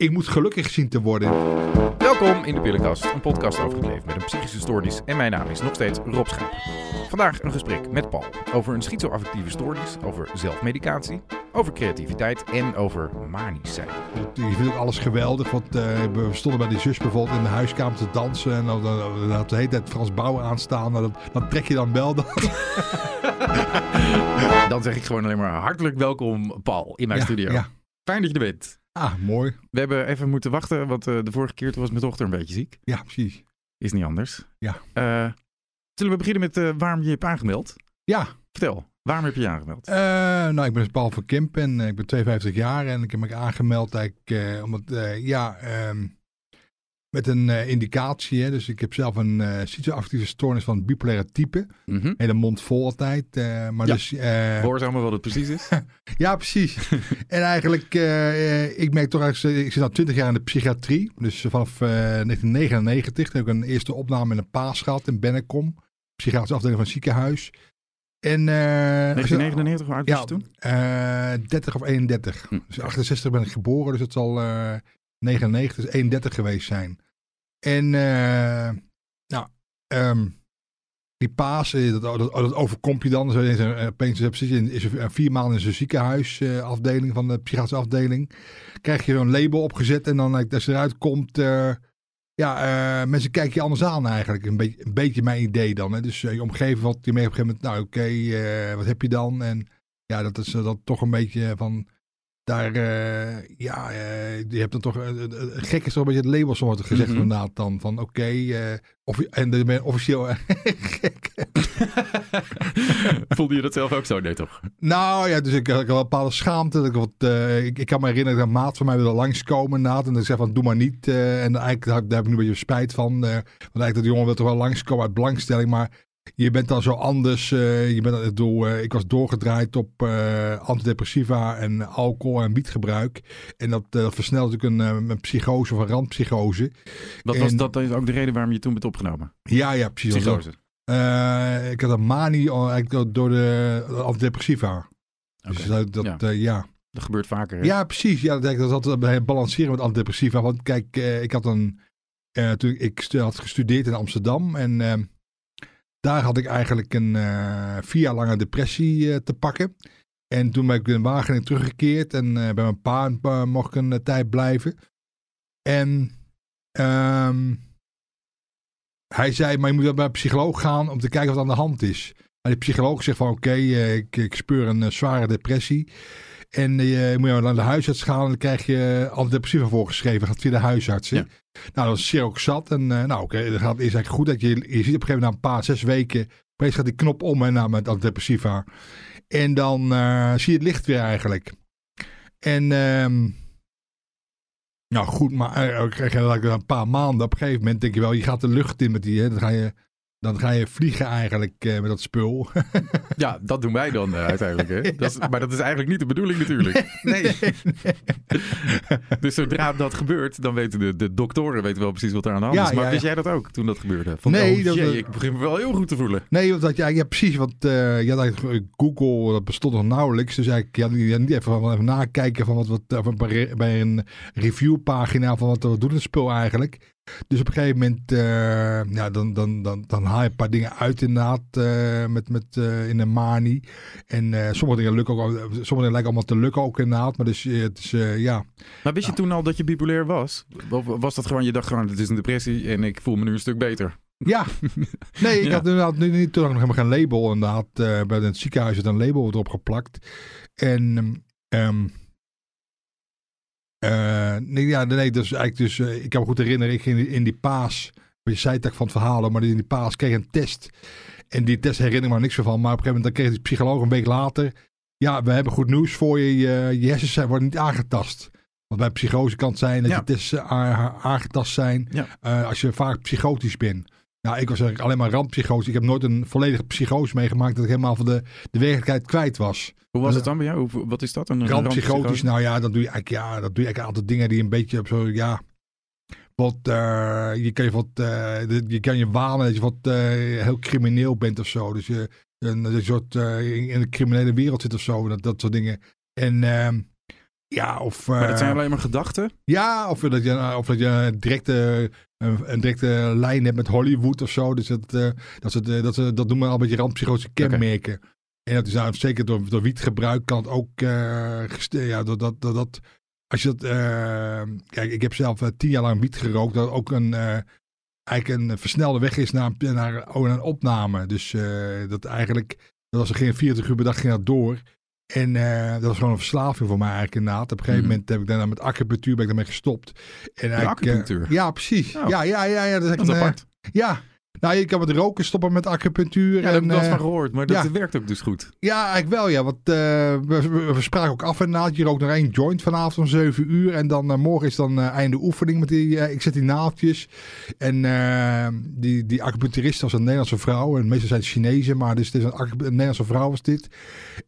Ik moet gelukkig zien te worden. Welkom in de Pillenkast, een podcast over het leven met een psychische stoornis. En mijn naam is nog steeds Rob Schaap. Vandaag een gesprek met Paul over een schizoaffectieve stoornis, over zelfmedicatie, over creativiteit en over manisch zijn. Je vindt ook alles geweldig. Want uh, we stonden bij die zus bijvoorbeeld in de huiskamer te dansen. En dan, had de hele tijd Frans Bauer aanstaan. Dan, dan trek je dan wel. Dan. dan zeg ik gewoon alleen maar hartelijk welkom Paul in mijn Ja, studio. ja. Fijn dat je er bent. Ah, mooi. We hebben even moeten wachten, want eh, de vorige keer toen was mijn dochter een beetje ziek. Ja, precies. Is niet anders. Ja. Eh, zullen we beginnen met eh, waarom je je hebt aangemeld? Ja, Vertel, waarom heb je je aangemeld? Nou, ik ben dus Paul van Kemp en ik ben 52 jaar en ik heb me aangemeld eigenlijk omdat, eh, ja, ehm, met een eh, indicatie. Hè, dus ik heb zelf een schizoaffectieve stoornis van bipolaire type. Mhm. Hele mond vol altijd. eh, maar Ja. dus, Gehoorzaam wat het precies is. ja, precies. en eigenlijk, ik merk toch eigenlijk, ik zit al 20 jaar in de psychiatrie. Dus vanaf eh, 1999 heb ik een eerste opname in een paas gehad in Bennekom. Psychiatrische afdeling van het ziekenhuis. En, eh, 1999, hoe oud was ja, je toen? eh 30 of 31. Hm. Dus 68 ben ik geboren, dus het zal 99, dus 31 geweest zijn. En nou, die paas, eh, dat, dat, dat overkomt je dan. Zo is eh, opeens zit je in, is vier maanden in zo'n ziekenhuisafdeling van de psychiatrische afdeling. Krijg je zo'n label opgezet en dan als je eruit komt... ja, mensen kijken je anders aan eigenlijk. Een beetje, een beetje mijn idee dan. Hè. Dus je omgeving wat je mee op een gegeven moment... Nou oké, wat heb je dan? En ja, dat is dat toch een beetje van... Daar, eh, ja, eh, je hebt dan toch... eh, gek is toch een beetje het label, zo wordt er gezegd Mhm. inderdaad dan. Van oké, of, en dan ben officieel gek. Voelde je dat zelf ook zo? Nee, toch? Nou ja, dus ik had wel een bepaalde schaamte. Dat ik, wat, ik, ik kan me herinneren dat een maat van mij wilde langskomen inderdaad. En ik zei van, doe maar niet. en eigenlijk daar, daar heb ik nu een beetje spijt van. want eigenlijk dat jongen wil toch wel langskomen uit belangstelling. Maar je bent dan zo anders. eh, je bent, ik, bedoel, eh, ik was doorgedraaid op eh, antidepressiva en alcohol en wietgebruik. En dat, dat versnelt natuurlijk een, een psychose of een randpsychose. Wat was dat is ook de reden waarom je toen bent opgenomen? Ja, ja, precies. Psychose. Ik had een manie al eigenlijk door de antidepressiva. Dus dat, dat Ja. Dat gebeurt vaker. hè? Ja, precies. Ja, dat, dat altijd bij balanceren met antidepressiva. Want kijk, ik had een. toen ik had gestudeerd in Amsterdam. En eh, daar had ik eigenlijk een eh, vier jaar lange depressie eh, te pakken. En toen ben ik in Wageningen teruggekeerd. En eh, bij mijn pa mocht ik een tijd blijven. En ehm, hij zei, maar je moet wel bij een psycholoog gaan om te kijken wat aan de hand is. Maar de psycholoog zegt van oké, ik, ik speur een zware depressie. En eh, je moet je naar de huisarts gaan en dan krijg je antidepressiva voorgeschreven. Gaat via de huisarts. Ja. Nou, dat is zeer ook zat. En eh, nou, oké, dat gaat is eigenlijk goed dat je, je ziet op een gegeven moment na een paar, zes weken, opeens gaat die knop om en nou, met antidepressiva. En dan eh, zie je het licht weer eigenlijk. En ehm, nou goed, maar krijg je een paar maanden. Op een gegeven moment denk je wel, je gaat de lucht in met die, hè, dan ga je, dan ga je vliegen eigenlijk eh, met dat spul. Ja, dat doen wij dan eh, uiteindelijk. Hè? Dat is, maar dat is eigenlijk niet de bedoeling natuurlijk. Nee. Dus zodra dat gebeurt, dan weten de, de doktoren weten wel precies wat er aan de hand Ja, is. Maar ja, wist ja. jij dat ook toen dat gebeurde? Van, Nee, oh, dat- jee, dat- ik begin me wel heel goed te voelen. Nee, want dat, ja, ja, precies. Want eh had eigenlijk Google, dat bestond nog nauwelijks. Dus eigenlijk, ja, niet- niet even, van- even nakijken van wat, wat bij een reviewpagina van wat, wat doet het spul eigenlijk. Dus op een gegeven moment, eh, ja, dan, dan, dan, dan haal je een paar dingen uit inderdaad, eh, met, met, eh, in een mani. En sommige dingen lukken ook, sommige dingen lijken allemaal te lukken ook inderdaad. Maar dus, het is, ja. Maar wist je toen al dat je bipolair was? Of was dat gewoon, je dacht gewoon, het is een depressie en ik voel me nu een stuk beter? Ja, nee, ik Ja. had inderdaad nu niet toen nog helemaal geen label inderdaad. bij het ziekenhuis had een label erop geplakt. En ehm eh, nee, ja, nee, dus eigenlijk dus, eh, ik kan me goed herinneren, ik ging in die paas, je zei het van het verhaal, maar in die paas kreeg een test. En die test herinner ik me niks van, maar op een gegeven moment dan kreeg die psycholoog een week later, ja, we hebben goed nieuws voor je, je, je hersens zijn- worden niet aangetast. Want bij psychose kan het zijn dat Ja. je tests a- aangetast zijn Ja. eh, als je vaak psychotisch bent. Nou, ik was eigenlijk alleen maar randpsychose. Ik heb nooit een volledige psychose meegemaakt dat ik helemaal van de, de werkelijkheid kwijt was. Hoe was het dan bij jou? Hoe- Wat is dat? Een Randpsychotisch, nou ja, dan doe je eigenlijk, ja, dat doe je eigenlijk een aantal dingen die een beetje op zo, ja. Wat, eh, je kan je wat, eh, de- je kan je wanen dat je wat eh, heel crimineel bent of zo. Dus je, een, een soort eh, in in de criminele wereld zit of zo, dat, dat soort dingen. En ehm, Ja, of... Maar dat zijn eh, alleen maar gedachten. Ja, of dat je, of dat je een, directe, een, directe lijn hebt met Hollywood of zo. Dus dat, eh, dat, ze, dat, dat noemen we al een beetje randpsychotische kenmerken. En dat is nou, zeker door, door wietgebruik kan het ook... eh, ja, dat, dat, dat, dat, als je dat... kijk, ik heb zelf tien jaar lang wiet gerookt. Dat ook een... eigenlijk een versnelde weg is naar, naar, naar een opname. Dus dat eigenlijk... Dat was er geen 40 uur per dag ging dat door. En eh, dat was gewoon een verslaving voor mij eigenlijk inderdaad. Op een gegeven Mhm. moment heb ik daarna met acupunctuur ben ik daarmee gestopt. En eigenlijk, eh, acupunctuur? ja, precies. Oh. Ja, ja, ja, ja. Dat is, Dat is een, eh, apart. ja. Nou, je kan met roken stoppen met acupunctuur. Ja, daar heb en, ik wel eh, van gehoord, maar dat ja. werkt ook dus goed. ja, eigenlijk wel, ja. Want eh, we, we, spraken ook af inderdaad. Je rookt nog één joint vanavond om 7 uur. En dan eh, morgen is dan eh, einde oefening met die... ik zet die naaldjes. En die, die acupuncturist was een Nederlandse vrouw. En meestal zijn het Chinezen, maar dus het is een, Nederlandse vrouw was dit.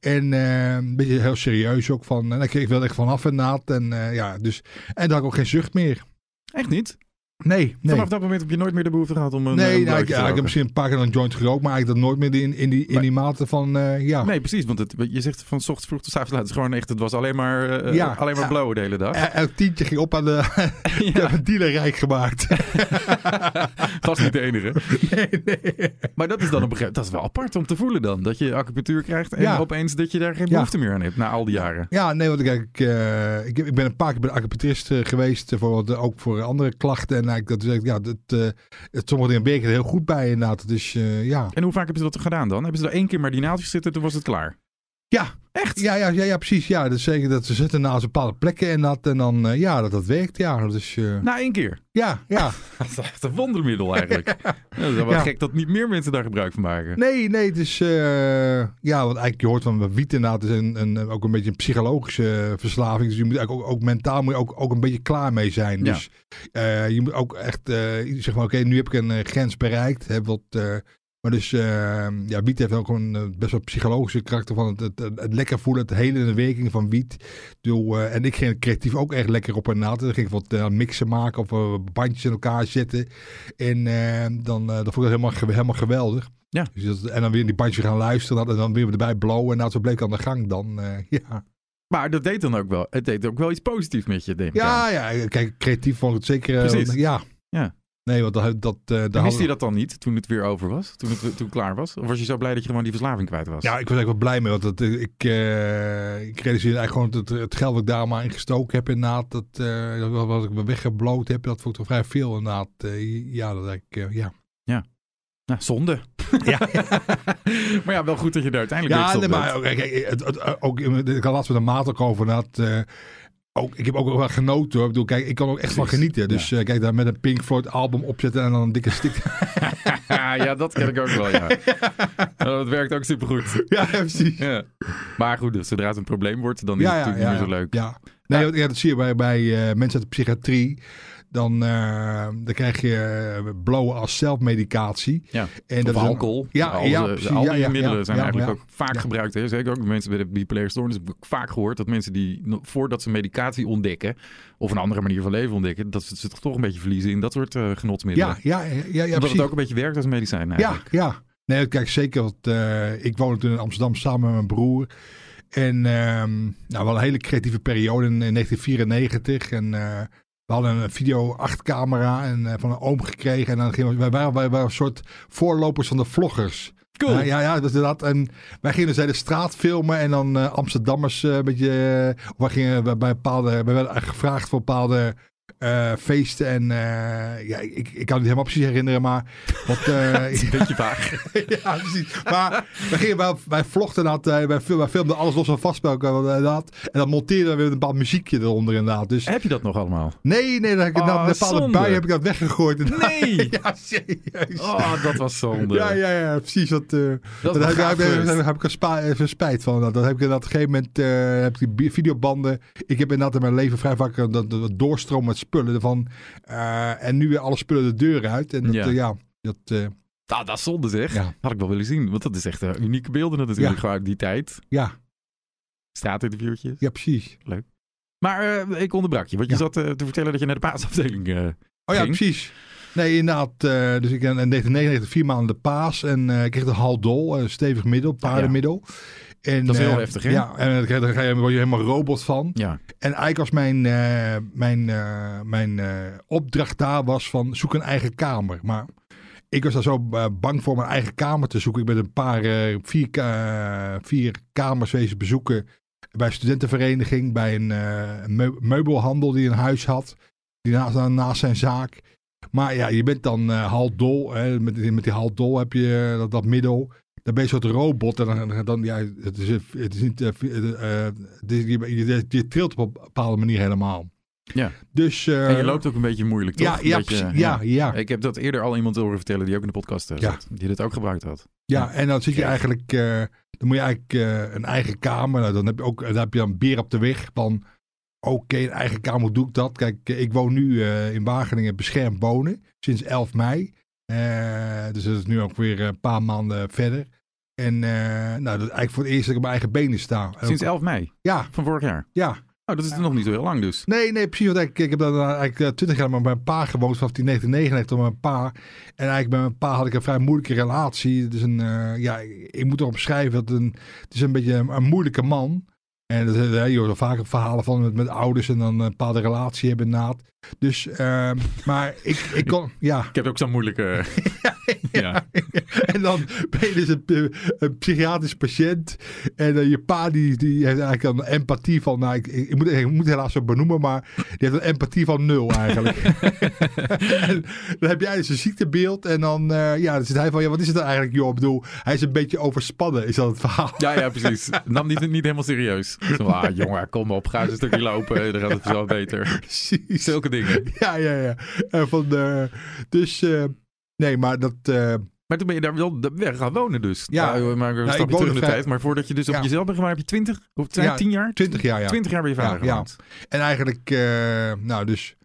En een beetje heel serieus ook van... En daar kreeg ik wel echt van af inderdaad. En ja, dus... En dan had ik ook geen zucht meer. Echt niet? Nee, nee. Vanaf dat moment heb je nooit meer de behoefte gehad om een Nee, een nou, ik, blootje te ja, ik heb misschien een paar keer een joint gerookt, maar eigenlijk dat nooit meer in, in, die, in Maar- die mate van, eh, ja. Nee, precies. Want het, je zegt van 's ochtends vroeg tot avonds laat. Het gewoon echt, het was alleen maar, eh, Ja, alleen maar ja. blowen de hele dag. El- Elk tientje ging op aan de... Ik heb een dealer rijk gemaakt. Vast niet de enige. nee, nee. Maar dat is dan op een gegeven dat is wel apart om te voelen dan. Dat je acupunctuur krijgt en Ja. opeens dat je daar geen Ja. behoefte meer aan hebt na al die jaren. Ja, nee, want ik, eh, ik, ik ben een paar keer bij de acupuncturist eh, geweest, eh, voor, ook voor andere klachten. En eigenlijk, dat echt, ja, dat, eh, het, sommige dingen werken er heel goed bij inderdaad. Dus eh, ja. En hoe vaak hebben ze dat gedaan dan? Hebben ze er één keer maar die naaldjes zitten, toen was het klaar? Ja, Echt? ja, ja, ja, ja, precies. Ja, dat is zeker dat ze zitten naast bepaalde plekken en dat. En dan, eh, ja, dat, dat werkt. Ja, eh, Na één keer. ja, ja. Dat is echt een wondermiddel eigenlijk. Ja, dat is wel Ja. gek dat niet meer mensen daar gebruik van maken. Nee, nee, het is... eh, ja, want eigenlijk je hoort van wiet inderdaad is een, een, ook een beetje een psychologische verslaving. Dus je moet eigenlijk ook, ook mentaal moet je ook, ook een beetje klaar mee zijn. Dus je moet ook echt zeg maar, oké, nu heb ik een grens bereikt. Hè, wat, maar dus, eh, ja, wiet heeft ook een eh, best wel psychologische karakter van het, het, lekker voelen, het helende werking van wiet. Bedoel, eh, en ik ging creatief ook echt lekker op en na. Dan ging ik wat eh, mixen maken of bandjes in elkaar zetten. En dan, dan vond ik dat helemaal, helemaal geweldig. Ja. Dus dat, en dan weer in die bandjes gaan luisteren en dan weer erbij blowen. En nou, zo bleek aan de gang dan. ja. Maar dat deed dan ook wel. Het deed ook wel iets positiefs met je, denk ik. aan. Ja, ja, kijk, creatief vond ik het zeker. ja. Ja. Nee, want dat, dat, eh, wist hadden- je dat dan niet toen het weer over was? Toen het toen het klaar was? Of was je zo blij dat je gewoon die verslaving kwijt was? Ja, ik was eigenlijk wel blij mee. Want dat, eh, ik, eh, ik realiseerde eigenlijk gewoon dat het, het geld dat ik daar maar in gestoken heb, inderdaad, dat, dat wat ik me weggebloot heb, dat vond ik toch vrij veel, inderdaad. Ja, dat ik, eh, ja. Nou, zonde. Ja, maar ja, wel goed dat je daar uiteindelijk ja nee, maar ook, kijk, het, het, ook, ik had laatst met een maat ook over, eh, ook, ik heb ook wel genoten hoor. Ik bedoel, kijk, ik kan ook echt van Precies, genieten. Dus eh, kijk, daar met een Pink Floyd album opzetten en dan een dikke stick. ja, dat ken ik ook wel, ja. Dat werkt ook supergoed. ja, precies. Ja. Maar goed, dus zodra het een probleem wordt, dan is het natuurlijk niet meer zo leuk. Ja. Nee, dat zie je bij, bij eh, mensen uit de psychiatrie. Dan, eh, dan krijg je eh, blowen als zelfmedicatie. Ja. En dat is een- alcohol. Ja, al, ja, al die Ja, ja, middelen ja, zijn ja, eigenlijk ja. ook vaak Ja. gebruikt. Hè? Zeker ook mensen bij de bipolaire stoornis. Heb ik vaak gehoord dat mensen die voordat ze medicatie ontdekken, of een andere manier van leven ontdekken, dat ze zich toch een beetje verliezen in dat soort eh genotsmiddelen. Ja, ja, ja, ja, ja Omdat precies. het ook een beetje werkt als medicijn Ja, eigenlijk. ja. Nee, kijk, zeker. Want, eh, ik woonde toen in Amsterdam samen met mijn broer. En ehm, nou, wel een hele creatieve periode in, in 1994. En we hadden een video 8 camera en, eh, van een oom gekregen. En dan gingen we, wij, waren, wij waren een soort voorlopers van de vloggers. Cool. Ja, ja, dat is inderdaad. En wij gingen dus de straat filmen en dan eh, Amsterdammers eh, een beetje. wij gingen bij bepaalde. We werden gevraagd voor bepaalde eh, feesten. En eh, ja, ik, ik kan het helemaal precies herinneren, maar. Wat, eh, Een beetje vaag. ja, precies. Maar wij, gingen, wij, wij vlogden dat, wij, fil- wij filmden alles los van vast bij elkaar, inderdaad. En dan monteerden we weer een bepaald muziekje eronder inderdaad. Dus Heb je dat nog allemaal? nee, nee, heb ik Oh, een bepaalde bui heb ik dat weggegooid. inderdaad. Nee! ja, serieus. Oh, dat was zonde. Ja, ja, ja, precies. Dat, Dat heb, heb, heb, heb ik er even spijt van. Dat heb ik op een gegeven moment heb ik die videobanden. Ik heb inderdaad in mijn leven vrij vaak dat, dat doorstroom spullen ervan. Eh, en nu weer alle spullen de deur uit. En dat, Ja. ja, ja dat, eh, Ah, dat is zonde zeg. Ja. Had ik wel willen zien. Want dat is echt eh, unieke beelden natuurlijk. Ja. Uit die tijd. ja, Straatinterviewtjes. ja, precies. Maar eh, ik onderbrak je. Want je zat eh, te vertellen dat je naar de paasafdeling... eh, Oh ja, ging. precies. Nee, inderdaad. eh, dus ik in 1999 vier maanden de paas. En eh, ik kreeg de Haldol, een stevig middel, paardenmiddel. En, Dat is heel eh, heftig, hè? Ja, en je, word je helemaal robot van. Ja. En eigenlijk was mijn, eh, mijn, eh, mijn opdracht daar was van zoek een eigen kamer. Maar ik was daar zo bang voor mijn eigen kamer te zoeken. Ik ben een paar, vier, vier kamers wezen bezoeken bij een studentenvereniging, bij een meu- meubelhandel die een huis had, die naast, naast zijn zaak. Maar ja, je bent dan eh haldol. Hè, met, met die haldol heb je dat, dat middel. Dan ben je een soort robot. En dan, dan, ja, het is, het is niet. is- je, je, je trilt op een bepaalde manier helemaal. Ja. Dus. eh, En je loopt ook een beetje moeilijk, toch? Ja, ja, beetje, precies, ja, ja. Ik heb dat eerder al iemand horen vertellen die ook in de podcast eh, Ja. zat. Die dit ook gebruikt had. Ja, en dan zit je eigenlijk, dan moet je eigenlijk een eigen kamer. Nou, dan heb je ook, dan heb je dan beer op de weg van, oké, een eigen kamer, doe ik dat? Kijk, ik woon nu in Wageningen beschermd wonen, sinds 11 mei. Eh, dus dat is nu ook weer een paar maanden verder. En eh, nou, dat is eigenlijk voor het eerst dat ik op mijn eigen benen sta. Sinds ook- 11 mei Ja, van vorig jaar. ja. Oh, dat is nog niet zo heel lang dus. Nee, nee, precies. Want ik, ik heb dan eigenlijk eh, twintig jaar met mijn pa gewoond, vanaf die 1999 met mijn pa. En eigenlijk met mijn pa had ik een vrij moeilijke relatie. Het is een, ja, ik moet erop schrijven dat het een, het is een beetje een, een moeilijke man. En dat, je hoort er vaak verhalen van met, met ouders en dan een bepaalde relatie hebben naad. Dus, eh, maar ik, ik kon, ja. Ik heb ook zo'n moeilijke... ja. En dan ben je dus een, eh, een psychiatrisch patiënt. En eh, je pa die, die heeft eigenlijk een empathie van... Nou, ik, ik, moet, ik moet het helaas zo benoemen, maar die heeft een empathie van nul eigenlijk. en dan heb jij dus een ziektebeeld. En dan, eh, ja, dan zit hij van... Ja, wat is het dan eigenlijk, joh? Ik bedoel, hij is een beetje overspannen, is dat het verhaal. Ja, ja, precies. Nam niet, niet helemaal serieus. Zo, ah, jongen, kom op, ga eens een stukje lopen. Dan gaat het zo beter. Precies. Zulke dingen. Ja, ja, ja. En van, eh, dus, eh, nee, maar dat... eh, Maar toen ben je daar wel weg gaan wonen dus. Ja. Nou, maar we stappen woonde terug in de tijd. Maar voordat je dus op jezelf bent gemaakt, heb je 20 of Ja, 10 jaar? 20 jaar, ja. 20 jaar ben je vader Ja. En eigenlijk, nou dus,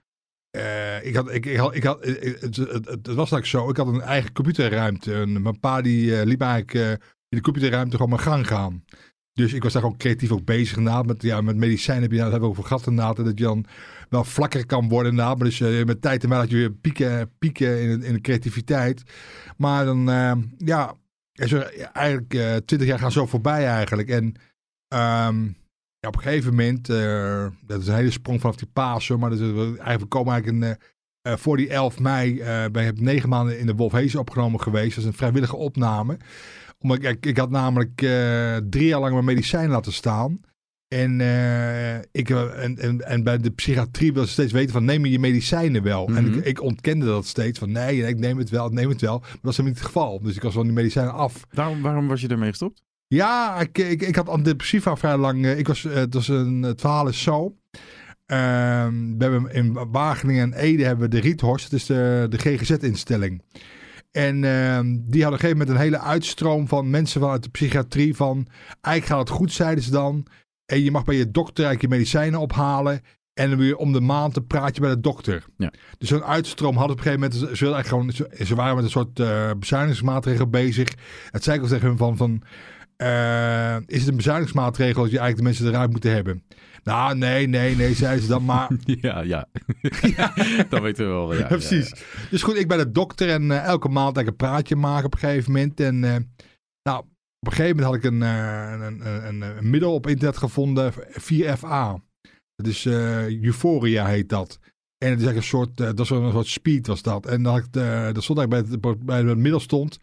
eh, ik had, ik, ik had, ik had het, het, het, het was eigenlijk zo, ik had een eigen computerruimte. En mijn pa die eh, liep eigenlijk eh, in de computerruimte gewoon mijn gang gaan. Dus ik was daar gewoon creatief ook bezig inderdaad. Met, ja, met medicijnen heb je, dat hebben we over gehad inderdaad. Dat je dan wel vlakker kan worden inderdaad. Maar dus eh, met tijd en dat je weer pieken, pieken in, in de creativiteit. Maar dan, eh, ja, is er eigenlijk eh, twintig jaar gaan zo voorbij eigenlijk. En ehm, ja, op een gegeven moment, eh, dat is een hele sprong vanaf die Pasen, maar dat is, eigenlijk, komen eigenlijk eh, voor die 11 mei, eh ben ik negen maanden in de Wolfhees opgenomen geweest. Dat is een vrijwillige opname. Omdat ik, ik, had namelijk drie jaar lang mijn medicijn laten staan. En, eh, ik, eh, en, en, en bij de psychiatrie wil ze steeds weten van neem je je medicijnen wel? En Mhm. ik, ik ontkende dat steeds van nee, ik neem het wel, ik neem het wel. Maar dat was helemaal niet het geval. Dus ik was van die medicijnen af. Waarom, waarom was je ermee gestopt? Ja, ik, ik, ik had antidepressiva vrij lang. eh, Ik was, het, was een, het verhaal is zo. Ehm, we hebben in Wageningen en Ede hebben we de Riethorst, dat is de, de GGZ-instelling. En ehm, die hadden op een gegeven moment een hele uitstroom van mensen vanuit de psychiatrie van... Eigenlijk gaat het goed, zeiden ze dan. En je mag bij je dokter eigenlijk je medicijnen ophalen. En weer om de maand te praat je bij de dokter. Ja. Dus zo'n uitstroom hadden op een gegeven moment... Ze, eigenlijk gewoon, ze, ze waren met een soort eh bezuinigingsmaatregel bezig. Het zei ik al tegen hun van... van eh, is het een bezuinigingsmaatregel dat je eigenlijk de mensen eruit moeten hebben? Nou, nee, nee, nee, zeiden ze dan maar. Ja, ja. dat weten we wel. Ja, Ja, precies. Dus goed, ik bij de dokter en eh, elke maand eigenlijk een praatje maken op een gegeven moment. En een gegeven moment had ik een, eh, een, een, een, een middel op internet gevonden, 4FA. Dat is eh Euphoria heet dat. En het is eigenlijk een soort, eh, dat is een soort speed was dat. En dan had dat stond eigenlijk bij het, bij het middel stond,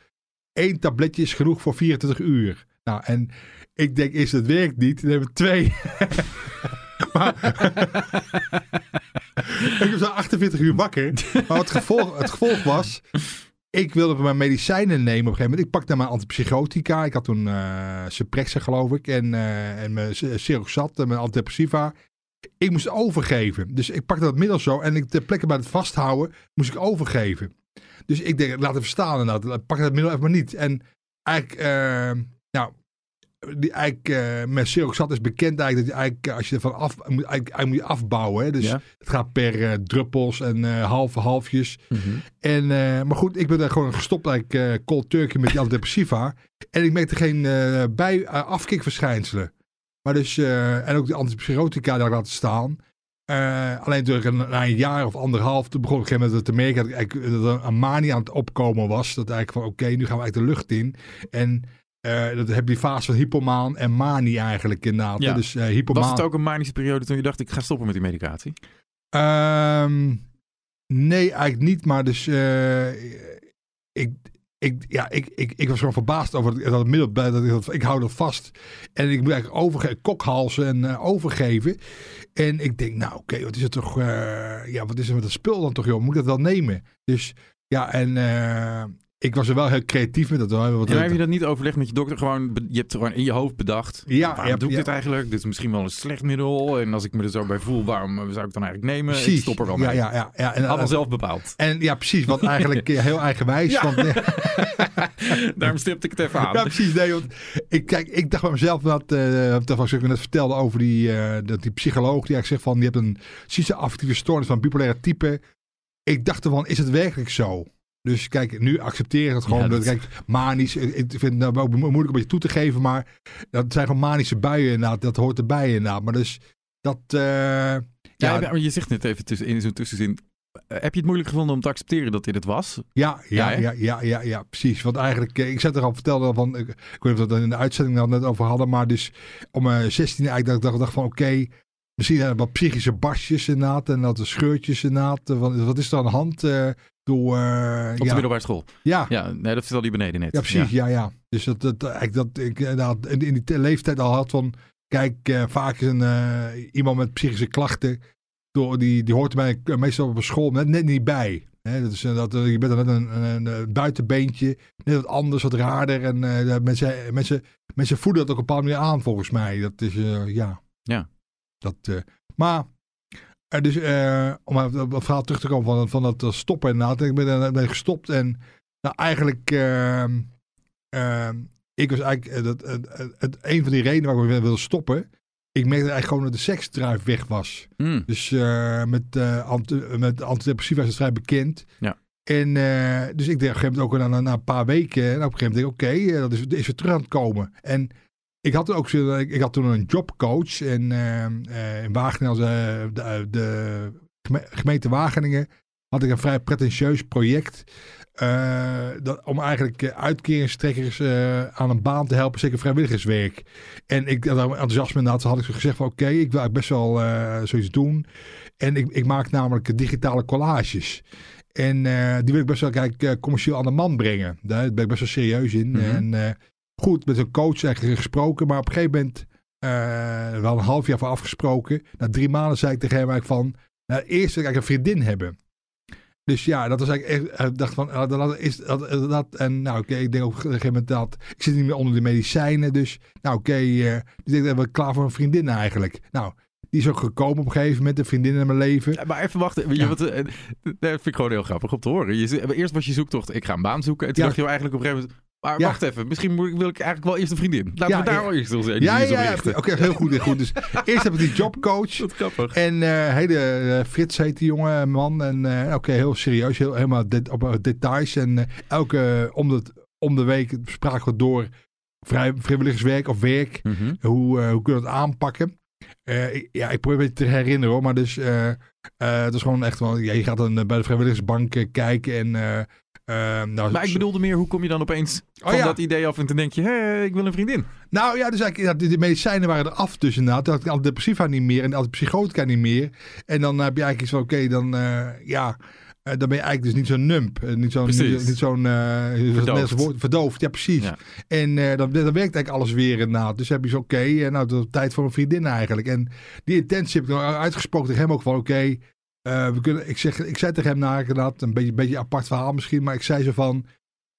één tabletje is genoeg voor 24 uur. Nou, en ik denk eerst, het werkt niet. Dan hebben we twee. maar, ik was al 48 uur wakker. Maar het gevolg, het gevolg was, ik wilde mijn medicijnen nemen op een gegeven moment. Ik pakte mijn antipsychotica. Ik had toen Ciprexa geloof ik. En, eh en mijn Seroxat en mijn antidepressiva. Ik moest overgeven. Dus ik pakte dat middel zo. En ik, ter plekke bij het vasthouden moest ik overgeven. Dus ik denk, laat even staan. Nou, pak dat middel even maar niet. En eigenlijk, eh, nou, die, eigenlijk eh, met is bekend eigenlijk dat je eigenlijk, eh, als je ervan af, moet, eigenlijk, eigenlijk moet je afbouwen. Hè? Dus Ja. het gaat per eh, druppels en halve halfjes. Mhm. En, maar goed, ik ben daar gewoon gestopt eigenlijk cold turkey met die antidepressiva. En ik merkte geen bij uh, afkikverschijnselen. Maar dus, en ook de antipsychotica die had ik laten staan. Alleen door een, na een jaar of anderhalf, toen begon ik op een gegeven moment te merken dat, ik eigenlijk, dat er een manie aan het opkomen was. Dat eigenlijk van, oké, nu gaan we eigenlijk de lucht in. En eh, dat heb je die fase van hypomaan en manie eigenlijk inderdaad. Ja. Dus eh hypomaan. Was het ook een manische periode toen je dacht, ik ga stoppen met die medicatie? Ehm, nee, eigenlijk niet. Maar dus eh, ik, ik, ja, ik, ik, ik was gewoon verbaasd over dat, dat middel. Dat ik, dat- ik hou dat vast. En ik moet eigenlijk overge kokhalzen en overgeven. En ik denk, nou oké, wat is het toch... ja, wat is er met dat spul dan toch, joh? Moet ik dat wel nemen? Dus ja, en ik was er wel heel creatief met dat. Want En heb je dat niet overlegd met je dokter? Gewoon, je hebt gewoon in je hoofd bedacht. Ja, waarom doe ik ja. dit eigenlijk? Dit is misschien wel een slecht middel. En als ik me er zo bij voel, waarom eh, zou ik het dan eigenlijk nemen? Ik stop er wel mee. Ja, ja, ja. ja. En, Allemaal zelf bepaald. en ja, precies. Want eigenlijk eh, heel eigenwijs. Ja. Want, eh, Daarom stipte ik het even aan. Ja, precies. Nee, want ik, kijk, ik dacht bij mezelf dat, eh dat ik net vertelde over die, eh, dat die psycholoog die eigenlijk zegt van, je hebt een schizoaffectieve stoornis van bipolaire type. Ik dacht ervan, is het werkelijk zo? Dus kijk, nu accepteer ik het gewoon. Ja, dat, kijk, manisch, ik vind het ook mo- moeilijk om je toe te geven, maar dat zijn gewoon manische buien inderdaad. Dat hoort erbij inderdaad. Maar dus, dat, eh, Ja, ja, maar je zegt net even tussen, in zo'n tussenzin. eh, heb je het moeilijk gevonden om te accepteren dat dit het was? Ja, ja, Ja, ja, ja, ja, ja, precies. Want eigenlijk, eh, ik zat er al vertelde van, ik, ik weet niet of we dat in de uitzending al net over hadden, maar dus om mijn 16 eigenlijk dat ik dacht, dacht van oké, misschien zijn er wat psychische barstjes inderdaad en dat er scheurtjes inderdaad. Van, wat is er aan de hand? eh door, eh, Op de ja, middelbare school. ja, Ja, nee, dat vertelde beneden net. ja, precies, ja, ja. Dus dat, dat, eigenlijk dat ik inderdaad in, die leeftijd al had van, kijk, eh, vaak is een, eh, iemand met psychische klachten, door, die, die hoort bij, eh, meestal op een school net, net niet bij. Hè, dat is, eh, dat, eh, je bent dan net een, een, een buitenbeentje, net wat anders, wat raarder. En eh, mensen, mensen, mensen voelen dat ook op een bepaalde manier aan, volgens mij. Dat is, eh, ja. Ja. Dat, eh, maar, eh, dus eh, om op het verhaal terug te komen van, van dat stoppen inderdaad. Ik ben, eh, ben gestopt en nou, eigenlijk, ehm, ehm, ik was eigenlijk, dat, het, het, een van die redenen waarom ik wilde stoppen, ik merkte eigenlijk gewoon dat de seksdrive weg was. Mm. Dus met, anti, met antidepressiva is het vrij bekend. Ja. En dus ik dacht op een gegeven moment ook na, na, na een paar weken, en op een gegeven moment denk ik, oké, dat is, is weer terug aan het komen. En ik had ook ik, ik had toen een jobcoach en eh, eh, in Wageningen, als, eh, de, de geme- gemeente Wageningen, had ik een vrij pretentieus project. eh, dat, om eigenlijk uitkeringstrekkers aan een baan te helpen, zeker vrijwilligerswerk. En ik had enthousiasme inderdaad, had ik gezegd van oké, ik wil best wel zoiets doen. En ik, ik maak namelijk digitale collages. En die wil ik best wel kijk, commercieel aan de man brengen. Daar ben ik best wel serieus in. Mhm. En goed, met een coach eigenlijk gesproken. Maar op een gegeven moment, eh wel een half jaar voor afgesproken. Na drie maanden zei ik tegen hem eigenlijk van... Nou, eerst wil ik eigenlijk een vriendin hebben. Dus ja, dat was eigenlijk echt... Ik dacht van, ah, dat is dat, dat en nou oké, ik denk ook op een gegeven moment dat... Ik zit niet meer onder de medicijnen, dus nou oké, eh, dus ik denk dat we klaar voor een vriendin eigenlijk. Nou, die is ook gekomen op een gegeven moment, een vriendin in mijn leven. Ja, maar even wachten. Je, Ja. wat, eh, dat vind ik gewoon heel grappig om te horen. Je, eerst was je zoektocht, ik ga een baan zoeken. En toen Ja. dacht je eigenlijk op een gegeven moment... Maar Ja. wacht even, misschien moet ik- wil ik eigenlijk wel eerst een vriendin. Laten Ja, we daar ja. wel eerst onze Ja, ja, oké, heel goed, heel goed. Dus eerst heb ik die jobcoach. Wat grappig. En eh hele eh, Frits heet die jonge man. En eh, oké, heel serieus, heel, helemaal de- op details. En elke om de, om de week spraken we door vrij, vrijwilligerswerk of werk. Mhm. Hoe, hoe kunnen we het aanpakken? Ja, ik probeer het te herinneren hoor. Maar dus, eh, het is gewoon echt wel... Ja, je gaat dan bij de vrijwilligersbank kijken en... eh, eh, nou, Maar ik bedoelde meer, hoe kom je dan opeens van Oh ja. dat idee af en dan denk je, hé, ik wil een vriendin. Nou ja, dus eigenlijk, ja, die medicijnen waren er af dus inderdaad. Toen had ik antidepressiva niet meer en antipsychotica niet meer. En dan heb je eigenlijk iets van, oké, dan eh, ja, eh, dan ben je eigenlijk dus niet zo'n nump. eh, niet zo'n, niet, niet zo'n, het Verdoofd. Woord? verdoofd. Ja, precies. Ja. En dan, dan werkt eigenlijk alles weer inderdaad. Dus heb je zo, oké, nou, is tijd voor een vriendin eigenlijk. En die intentie heb ik dan uitgesproken tegen hem ook van, oké, eh, we kunnen, ik, zeg, ik zei tegen hem nou, inderdaad, een beetje, beetje een apart verhaal misschien, maar ik zei zo van,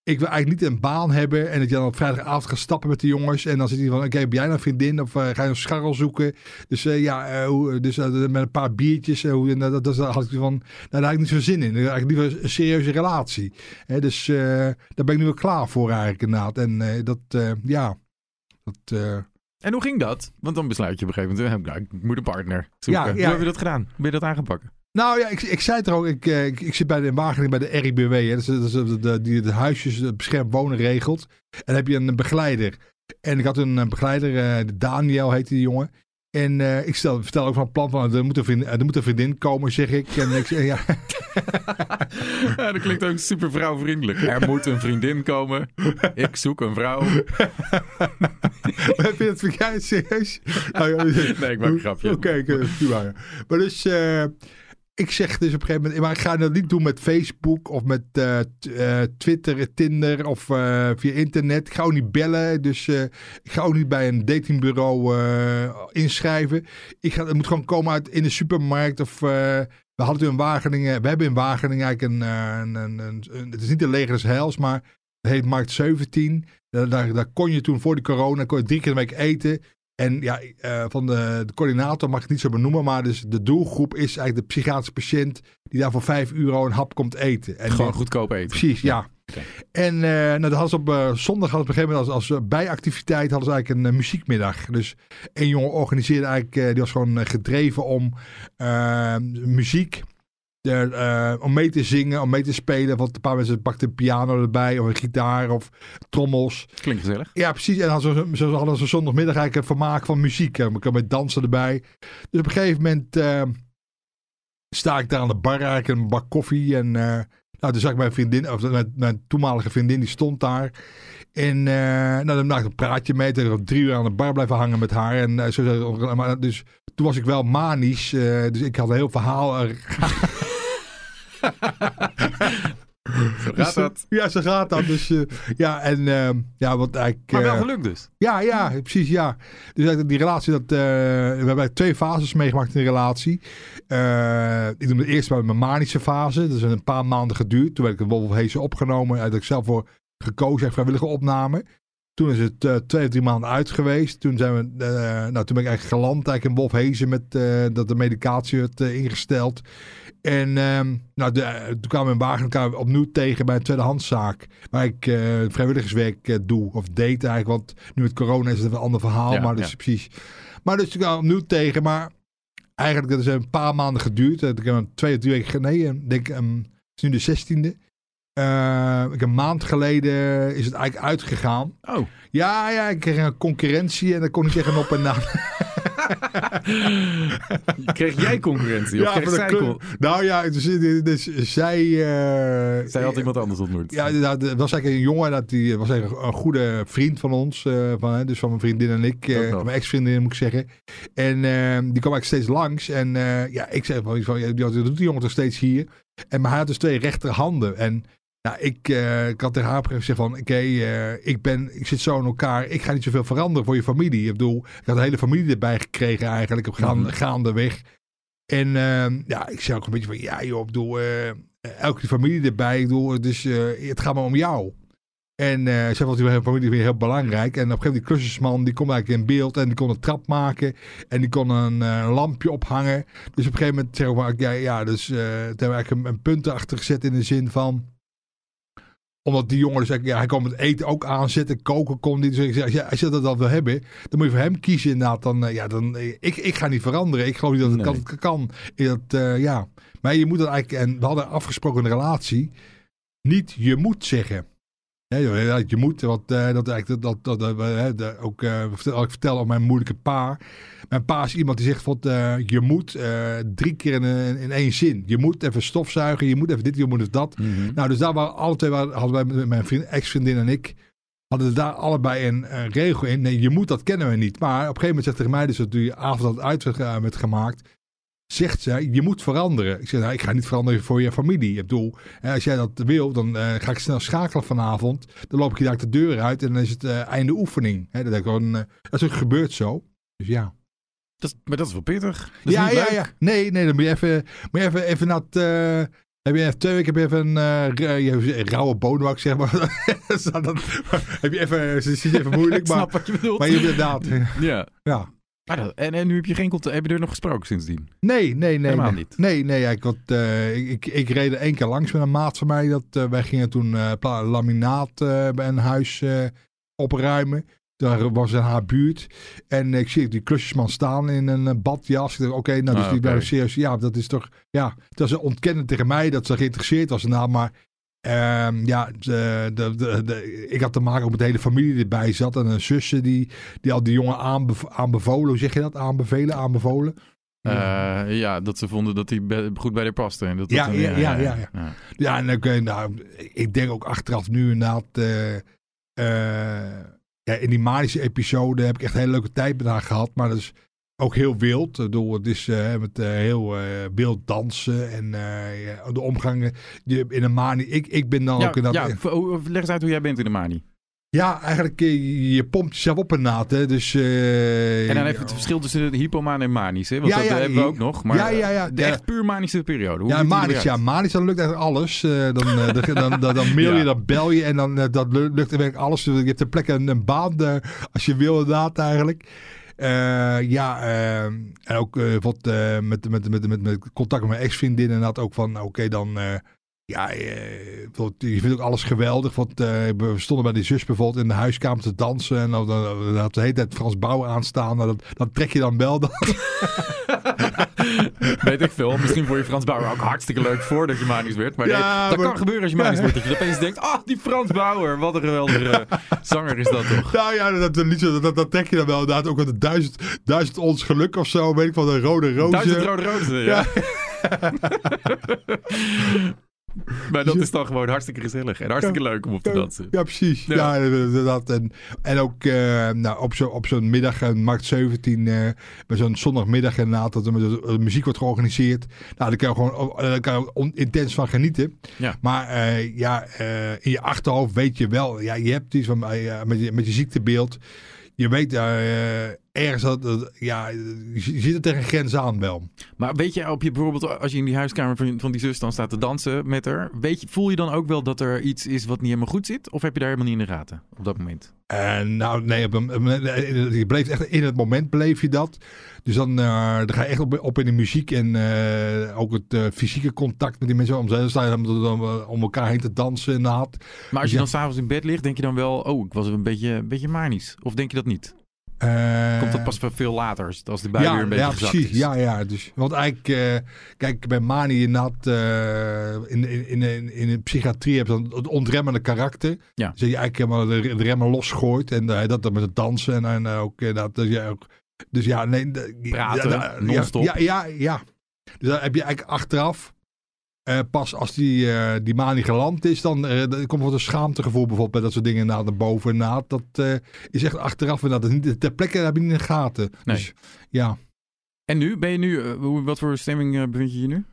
ik wil eigenlijk niet een baan hebben en dat je dan op vrijdagavond gaat stappen met de jongens en dan zit hij van, oké, heb jij nou een vriendin of eh, ga je een scharrel zoeken? Dus eh, ja, dus met een paar biertjes, hoe, en dat, dat, dat had ik van, nou, daar had ik niet zo zin in. Ik had eigenlijk liever een serieuze relatie. Hè, dus daar ben ik nu wel klaar voor eigenlijk inderdaad. En dat, ja, dat... En hoe ging dat? Want dan besluit je op een gegeven moment, nou, ik moet een partner zoeken. Ja, ja. Hoe heb je dat gedaan? Hoe ben je dat aangepakt? Nou ja, ik, ik zei het er ook. Ik, eh, ik, ik zit bij de in Wageningen bij de RIBW. Hè. Dat is, dat is de, de, die de huisjes eh, beschermd wonen regelt. En dan heb je een begeleider. En ik had een eh, begeleider, eh, Daniel heette die jongen. En eh, ik stel, vertel ook van het plan van, er moet, een vriendin, er moet een vriendin komen, zeg ik. En ik zeg, ja, ja, dat klinkt ook super vrouwvriendelijk. Er moet een vriendin komen. Ik zoek een vrouw. Heb je het verkeerd serieus? Oh, Nee, ik maak een grapje. Oké, okay, maar dus... Uh, ik zeg dus op een gegeven moment, maar ik ga dat niet doen met Facebook of met uh, uh, Twitter, Tinder of uh, via internet. Ik ga ook niet bellen, dus ik ga ook niet bij een datingbureau inschrijven. Ik ga, het moet gewoon komen uit in de supermarkt of we hadden in Wageningen, we hebben in Wageningen eigenlijk een, een, een, het is niet de leger des heils, maar het heet Markt 17. Daar, daar, kon je toen voor die corona kon je drie keer een week eten. En ja, uh, van de, de, coördinator mag ik niet zo benoemen, maar dus de doelgroep is eigenlijk de psychiatrische patiënt die daar voor 5 euro een hap komt eten. En Gewoon goedkoop eten. Precies, ja. Okay. En uh, nou, dat hadden ze op uh, zondag hadden op een gegeven moment als, als bijactiviteit hadden ze eigenlijk een muziekmiddag. Dus een jongen organiseerde eigenlijk, die was gewoon gedreven om muziek er, uh, om mee te zingen, om mee te spelen. Want een paar mensen pakten een piano erbij, of een gitaar, of trommels. Klinkt gezellig. Ja, precies. En dan zo, zo hadden ze zondagmiddag eigenlijk een vermaak van muziek. En we met dansen erbij. Dus op een gegeven moment uh, sta ik daar aan de bar eigenlijk, een bak koffie. En uh, nou, toen zag ik mijn vriendin, of mijn, mijn toenmalige vriendin, die stond daar. En nou, dan maakte ik een praatje mee. Toen ik drie uur aan de bar blijven hangen met haar. En, zo, maar, dus toen was ik wel manisch. Dus ik had een heel verhaal. zo gaat dat. Ja, zo gaat dat. Dus uh, ja, en uh, ja, wat eigenlijk... maar wel gelukt dus. Ja, ja, precies, ja. Dus die relatie, dat, we hebben twee fases meegemaakt in de relatie. ik het eerst bij mijn manische fase. Dat is een paar maanden geduurd. Toen werd ik in Wolf Heesen opgenomen. Daar heb ik zelf voor gekozen, vrijwillige opname. Toen is het uh, twee of drie maanden uit geweest. Toen, zijn we, uh, nou, toen ben ik eigenlijk geland eigenlijk in Wolfhezen met uh, dat de medicatie werd ingesteld. En um, nou, de, toen kwamen we in Wagen elkaar opnieuw tegen bij een tweedehandszaak. Waar ik vrijwilligerswerk doe, of deed eigenlijk. Want nu met corona is het een ander verhaal. Ja, maar dus ja. precies. Maar dus toen kwamen we opnieuw tegen. Maar eigenlijk dat is een paar maanden geduurd. Ik heb twee of drie weken, nee, denk, um, het is nu de zestiende. Uh, een maand geleden is het eigenlijk uitgegaan. Oh. Ja, ja, ik kreeg een concurrentie en daar kon ik tegen op en na. kreeg jij concurrentie? Of ja, kreeg zij con Nou ja, dus, dus zij... Uh, zij had iemand anders ontmoet. Ja, dat was eigenlijk een jongen, dat die was eigenlijk een goede vriend van ons. Uh, van, dus van mijn vriendin en ik. Uh, mijn ex-vriendin moet ik zeggen. En die kwam eigenlijk steeds langs. En ja, ik zei van, ja, doet die jongen toch steeds hier. En maar hij had dus twee rechterhanden. En nou, ik, uh, ik had tegen haar gezegd van, oké, okay, uh, ik ben, ik zit zo in elkaar, ik ga niet zoveel veranderen voor je familie. Ik bedoel, ik had de hele familie erbij gekregen eigenlijk, op gaande, mm -hmm. gaandeweg. En uh, ja, ik zei ook een beetje van, ja joh, ik bedoel, uh, elke familie erbij, ik bedoel, dus het gaat maar om jou. En uh, ze vond die familie weer heel belangrijk. En op een gegeven moment die klusjesman, die komt eigenlijk in beeld en die kon een trap maken. En die kon een uh, lampje ophangen. Dus op een gegeven moment zeggen we, ja, ja dus uh, hebben we eigenlijk een, een punt erachter gezet in de zin van omdat die jongen dus, ja, hij kon het eten ook aanzetten, koken kon niet. Dus ik zei, als je dat dan wil hebben, dan moet je voor hem kiezen inderdaad. Dan, ja, dan, ik, ik ga niet veranderen. Ik geloof niet dat het nee. kan. kan. Dat, uh, ja. Maar je moet dat eigenlijk, en we hadden afgesproken een relatie, niet je moet zeggen. Ja, je moet, want uh, dat eigenlijk dat, dat, dat uh, ook uh, ik vertel over mijn moeilijke pa. Mijn pa is iemand die zegt van je moet drie keer in, in één zin. Je moet even stofzuigen, je moet even dit, je moet even dat. Mm -hmm. Nou, dus daar waren alle twee hadden wij met mijn vriend, ex-vriendin en ik hadden daar allebei een, een, regel in. Nee, je moet dat kennen we niet. Maar op een gegeven moment zegt tegen mij dus dat die avond dat uit werd gemaakt zegt zij, je moet veranderen. Ik zeg, nou, ik ga niet veranderen voor je familie. Ik bedoel, als jij dat wil, dan uh, ga ik snel schakelen vanavond. Dan loop ik je daar de deur uit en dan is het uh, einde oefening. Dat, is gewoon, uh, dat is ook gebeurd zo. Dus ja. Dat is, maar dat is wel pittig. Dat ja, ja, ja. Nee, nee, dan moet je even, moet je even, even naar het... heb je even twee weken heb je even een rauwe bonenbak, zeg maar. dan, heb je even, zit je even moeilijk. ik snap wat je bedoelt. Maar je inderdaad. ja. ja. Maar dat, en, en nu heb je geen contact. Heb je er nog gesproken sindsdien? Nee, nee, nee. Helemaal nee. niet. Nee, nee. Ja, ik, had, uh, ik, ik reed er één keer langs met een maat van mij. Dat, uh, wij gingen toen uh, laminaat bij een huis opruimen. Daar was in haar buurt. En ik zie die klusjesman staan in een badjas. Ik dacht, oké, okay, nou, dus ah, die okay. serieus. Ja, dat is toch... Ja, dat ze ontkennen tegen mij dat ze geïnteresseerd was. Nou, maar Um, ja, de, de, de, de, ik had te maken met de hele familie die erbij zat. En een zusje die, die al die jongen aanbev aanbevolen. Hoe zeg je dat? Aanbevelen, aanbevolen. Ja. ja, dat ze vonden dat hij goed bij haar paste. En dat Ja, dat- ja, ja, ja, ja. Ja, en nou, ik denk ook achteraf nu inderdaad. eh, eh, ja, in die manische episode heb ik echt een hele leuke tijd met haar gehad. Maar dat is ook heel wild. Ik bedoel, het is eh, met eh, heel eh wild dansen en ja, de omgangen die, in een manie. Ik, ik ben dan Ja, ook inderdaad. ja, v- oh, leg eens uit hoe jij bent in de manie. Ja, eigenlijk, je, je pompt jezelf op inderdaad. Hè, dus, En dan even het verschil tussen de hypomaan en manisch. Hè? Want Ja, dat ja, hebben we ook nog. Maar ja, ja, ja. de Ja. echt puur manische periode. Hoe Ja, manisch, ja, manisch, dan lukt eigenlijk alles. Dan, dan, dan, dan, mail je, Ja. dan bel je en dan dat lu- lukt eigenlijk alles. Je hebt ter plekke een, een baan als je wil inderdaad eigenlijk. Eh, ja, eh, en ook eh, wat, eh, met, met, met, met, contact met mijn ex-vriendin inderdaad ook van, oké dan... ja, eh, je vindt ook alles geweldig. Want eh, we stonden bij die zus bijvoorbeeld in de huiskamer te dansen. En dan, dan had de hele tijd Frans Bauer aanstaan. Dat, dat trek je dan wel. Dan, Weet ik veel. Misschien vond je Frans Bauer ook hartstikke leuk voordat je manisch werd. Maar Ja, nee, dat maar- kan gebeuren als je manisch wordt. Dat je opeens denkt, ah, die Frans Bauer. Wat een geweldige zanger is dat toch. Nou ja, dat, dat, dat, dat trek je dan wel inderdaad ook een duizend, duizend ons geluk of zo. Weet ik van een rode roosje. Duizend rode rozen, ja. maar dat is dan gewoon hartstikke gezellig. En hartstikke leuk om op te dansen. Ja, precies. Ja. Ja, inderdaad. En, en ook eh, nou, op zo'n op zo'n middag, eh, markt 17, eh bij zo'n zondagmiddag inderdaad, dat er muziek wordt georganiseerd. Nou, daar kan je gewoon oh, daar kan je on- intens van genieten. Ja. Maar eh, ja, eh, in je achterhoofd weet je wel, ja, je hebt iets van, eh, met, je, met je ziektebeeld. Je weet eh, ergens dat, dat- ja, je, zit er tegen een grens aan wel. Maar weet je, op je, bijvoorbeeld als je in die huiskamer van, van die zus dan staat te dansen met haar. Weet je, voel je dan ook wel dat er iets is wat niet helemaal goed zit? Of heb je daar helemaal niet in de gaten op dat moment? En nou, nee, op een, je bleef echt in het moment bleef je dat. Dus dan, eh, dan ga je echt op, op in de muziek en eh, ook het eh, fysieke contact met die mensen. Om, dan sta je dan, om elkaar heen te dansen inderdaad. Maar als je Ja. dan s'avonds in bed ligt, denk je dan wel, oh, ik was een beetje, een beetje manisch. Of denk je dat niet? Eh, Komt dat pas veel later, als- de bui ja, weer een beetje ja, gezakt precies. is? Ja, ja. Dus, want eigenlijk, eh, kijk, bij Mani inderdaad, eh in, in, in, in, in de psychiatrie heb je dan het ontremmende karakter. Ja. Dus dat je eigenlijk helemaal de, de remmen losgooit. En eh, dat dan met het dansen en, en eh, ook inderdaad, dat je ook... Dus ja, nee... Praten, ja, ja, non-stop. Ja, ja, ja. Dus dan heb je eigenlijk achteraf... eh, pas als die, eh die manie geland is, dan, dan komt wat een schaamtegevoel bijvoorbeeld bij dat soort dingen naar boven. Inderdaad, dat is echt achteraf inderdaad. Dat is niet, ter plekke heb je niet in de gaten. Nee. Dus ja. En nu, ben je nu, wat voor stemming bevind je je nu?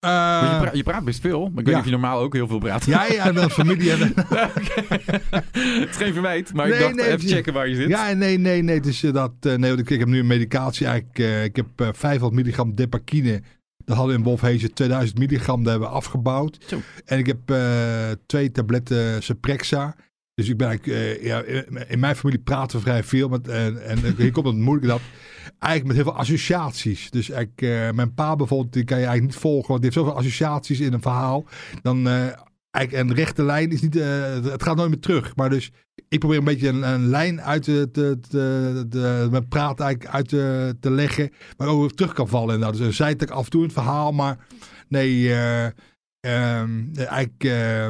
Je, pra- je praat best veel, maar ik weet ja. niet of je normaal ook heel veel praat. ja, ja, met familie. En, het is geen verwijt, maar ik dacht nee, even checken waar je zit. ja, nee, nee, nee. Dus dat, nee, ik, ik heb nu een medicatie eigenlijk. ik heb eh 500 milligram depakine. Dat hadden we in Wolfhezen 2000 milligram. Hebben we afgebouwd. Zo. En ik heb eh, twee tabletten Ceprexa. Dus ik ben eigenlijk, eh, ja, in- mijn familie praten we vrij veel. Met, en, en hier komt het moeilijke dat. Eigenlijk met heel veel associaties. Dus eh, mijn pa bijvoorbeeld, die kan je eigenlijk niet volgen. Want die heeft zoveel associaties in een verhaal. Dan eh, eigenlijk een rechte lijn is niet, eh, het gaat nooit meer terug. Maar dus ik probeer een beetje een, een lijn uit te, te, te, te- mijn praat eigenlijk uit te, te leggen. Maar ook terug kan vallen. inderdaad. Dus een zijtak af en toe in het verhaal. Maar nee, ehm, eigenlijk... eh,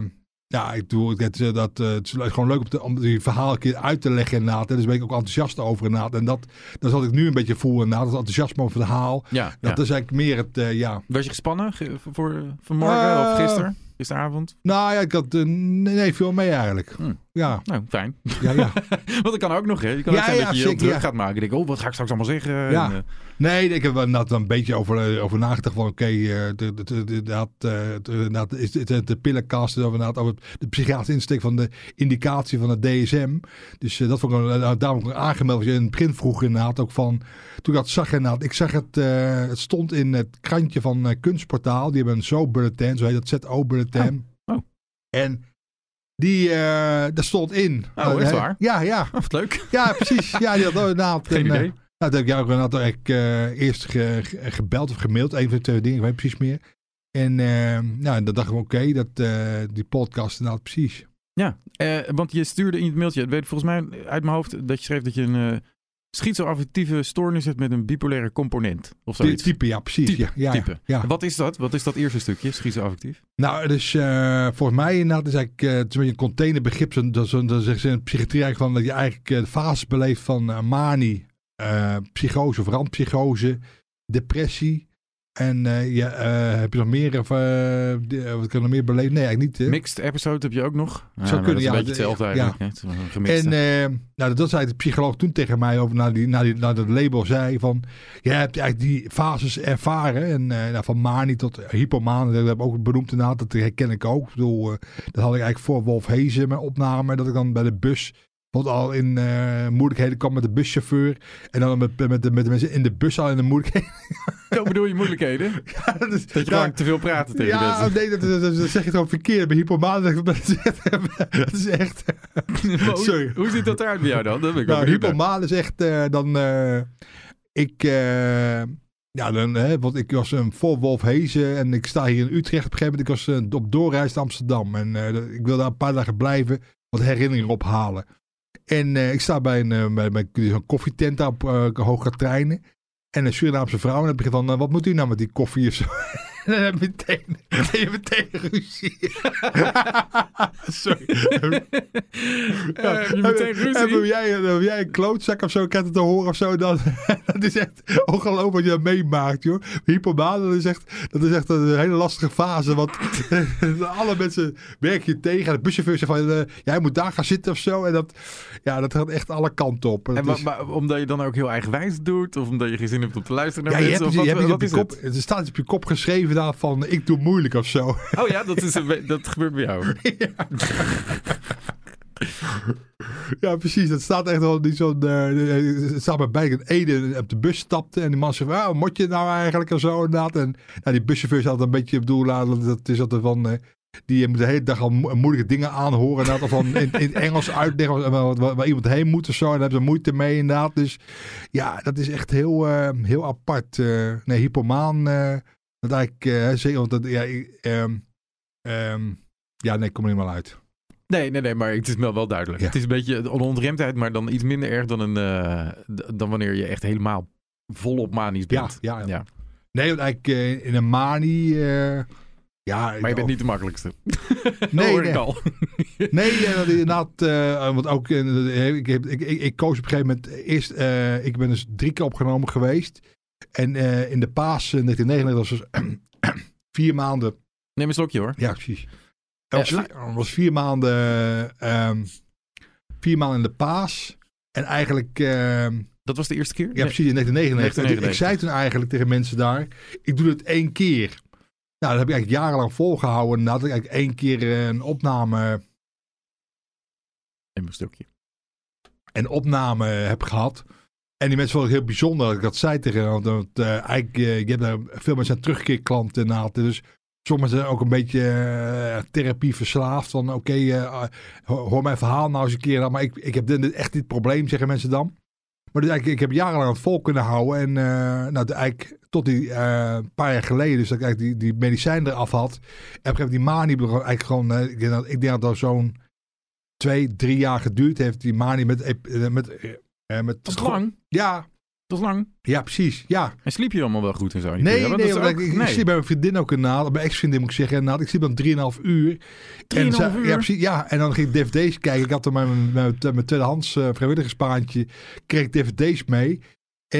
ja, ik doe het, dat, het is gewoon leuk om, te, om die verhaal een keer uit te leggen inderdaad. En dus ben ik ook enthousiast over inderdaad. En dat, dat is wat ik nu een beetje voel inderdaad. Dat enthousiasme over het verhaal. Ja, Dat ja. is eigenlijk meer het, ja... Was je gespannen ge- voor vanmorgen of gisteren? Gisteravond? Nou ja, ik had... eh, nee, nee, veel mee eigenlijk. Hm. Ja, Nou, fijn. ja, ja. Want dat kan ook nog, hè? Je kan Ja, ook zijn ja, dat je heel druk gaat maken. Je denkt, oh, wat ga ik straks allemaal zeggen? Ja. En, eh, Nee, ik heb er inderdaad een beetje over, eh, over nagedacht van oké, eh, de, de, de, de, dat, eh, de, is het de, de pillenkast over, inderdaad, over de psychiatrische insteek van de indicatie van het DSM. Dus eh, dat vond ik eh, daarom ook aangemeld. Wat je in het begin vroeg inderdaad ook van, toen ik dat zag inderdaad, ik zag het, eh, het stond in het krantje van eh, Kunstportaal. Die hebben een zo-bulletin, zo heet dat, ZO-bulletin. Oh. Oh. En die, eh daar stond in. Oh, echt Eh, waar? Ja, ja. Oh, wat leuk. Ja, precies. Ja, die had inderdaad. Geen een, eh, idee. nou, dat heb ik jou eigenlijk eh, eerst ge- ge- gebeld of gemaild. Een van de twee dingen, ik weet precies meer. En nou, dan dacht ik, oké, dat die podcast inderdaad precies. Ja, want je stuurde in het mailtje, het weet volgens mij uit mijn hoofd, dat je schreef dat je een schizoaffectieve stoornis met een bipolaire component. Of zoiets. type, ja, precies. Type, ja, ja, type. ja. Wat is dat? Wat is dat eerste stukje, schizoaffectief? Nou, dus eh, volgens mij inderdaad is eigenlijk eh, het is een beetje een containerbegrip. dat zeggen ze in de psychiatrie eigenlijk van dat je eigenlijk eh, de fase beleeft van manie, psychose of randpsychose. depressie. En eh, ja, eh, heb je nog meer, of, eh, wat kan nog meer beleven? Nee, eigenlijk niet. Mixed episode heb je ook nog? Ja, Zou maar kunnen, dat is ja, een beetje hetzelfde ja. eigenlijk. hè? Het. En nou, dat zei de psycholoog toen tegen mij over naar, die, naar, die, naar dat label zei van, jij hebt eigenlijk die fases ervaren en nou, van manie tot hypomanie, dat heb ik ook benoemd inderdaad, dat herken ik ook. Ik bedoel, dat had ik eigenlijk voor Wolf Hezen mijn opname, dat ik dan bij de bus wat al in eh, moeilijkheden kwam met de buschauffeur en dan met, met, de, met de mensen in de bus al in de moeilijkheden. Zo bedoel je moeilijkheden? Ja, dat, is, Dat je ja, gewoon te veel praten tegen ja, mensen. nee, dat, dat, dat- dat zeg je gewoon verkeerd. Bij hypomane, dat is echt... Dat is echt Maar hoe, Sorry. hoe ziet dat eruit bij jou dan? Dat ben ik Nou, hypomaan is echt eh, dan. eh, ik. ja, dan, hè, want ik was een vol Wolf Hezen en ik sta hier in Utrecht. Op een gegeven moment, ik was op doorreis naar Amsterdam. En ik wil daar een paar dagen blijven, wat herinneringen ophalen. En eh, ik sta bij een eh, bij, bij koffietent op uh, Treinen. En een Surinaamse vrouw. En dan begint van, eh, wat moet u nou met die koffie of zo? Dan heb je meteen, heb je meteen ruzie. Sorry. Eh, heb je meteen En ruzie? ben jij, ben jij een klootzak of zo, ik heb het te horen of zo, dan, dat is echt ongelooflijk wat je dat meemaakt, joh. Hypomane, dat is echt, dat is echt een hele lastige fase, want alle mensen werken je tegen. En de buschauffeur zegt van, eh, jij moet daar gaan zitten of zo. En dat, ja, dat gaat echt alle kanten op. En is- maar omdat je dan ook heel eigenwijs doet? Of omdat je geen zin hebt om te luisteren naar ja, je mensen? hebt, of je wat, hebt iets wat op je is kop, het? er staat iets op je kop geschreven van, ik doe moeilijk of zo. Oh ja, dat, is een, dat gebeurt bij jou. Ja, precies. Dat staat echt wel niet zo'n... eh, het staat bij bij een Ede op de bus stapte. En die man zegt, ah, wat moet je nou eigenlijk en zo inderdaad. En nou, die buschauffeur altijd een beetje, ik bedoel, laat- dat is altijd van... eh, die moet de hele dag al mo- moeilijke dingen aanhoren. Inderdaad, of van in, in het Engels uitleggen waar, waar, waar iemand heen moet of zo. En daar hebben ze moeite mee inderdaad. Dus ja, dat is echt heel, eh, heel apart. eh nee, hypomaan. Dat eigenlijk, eh, zeker, want dat, ja, ik, ehm, ehm, ja, nee, ik kom er niet meer uit. Nee, nee, nee, maar het is wel, wel duidelijk. Ja. Het is een beetje een onremdheid, maar dan iets minder erg dan, een, d- dan wanneer je echt helemaal volop manisch Ja, bent. ja, ja. Ja. Nee, want eigenlijk eh, in een manie. eh, ja, Maar je bent niet de makkelijkste. Nee, hoor nee. ik al. Nee, ja, dat inderdaad. eh, want ook. ik, heb, ik, ik, ik koos op een gegeven moment. Eerst. ik ben dus drie keer opgenomen geweest. En eh, in de paas eh, 1999 was dus vier maanden. Neem een slokje hoor. Ja, precies. Het was, Eh, vier, was vier maanden. ehm, vier maanden in de paas. En eigenlijk. ehm, Dat was de eerste keer? Ja, precies, in 1999. En 1999. Ik zei toen eigenlijk tegen mensen daar, ik doe het één keer. Nou, dat heb ik eigenlijk jarenlang volgehouden. Nadat ik eigenlijk één keer eh, een opname, een stukje. een opname heb gehad. En die mensen vonden het heel bijzonder dat ik dat zei tegen hen. Want eh, eigenlijk, eh, je hebt daar veel mensen terugkeerklanten inderdaad. Dus sommigen zijn ook een beetje eh, therapie verslaafd. Van oké, eh, ho- hoor mijn verhaal nou eens een keer. Maar ik, ik heb dit, echt dit probleem, zeggen mensen dan. Maar dus eigenlijk, ik heb jarenlang het vol kunnen houden. En eh, nou, eigenlijk tot die eh, paar jaar geleden, dus dat ik eigenlijk die, die medicijn eraf had. En moment die manie begon eigenlijk gewoon, eh, ik denk dat, ik denk dat dat zo'n twee, drie jaar geduurd heeft. Die manie met, eh, met, eh, eh, met Dat is lang. Ja, Dat is lang. ja, precies. Ja. En sliep je allemaal wel goed en zo? Nee, nee, Dat ook- ik, ik nee. sliep bij mijn vriendin ook inderdaad. Mijn ex-vriendin moet ik zeggen. Inderdaad, ik sliep dan 3,5 uur. 3,5 en zij- uur? Ja, precies. Ja, en dan ging ik dvd's kijken. Ik had er mijn, mijn, mijn tweedehands uh, vrijwilligerspaantje. Kreeg ik dvd's mee.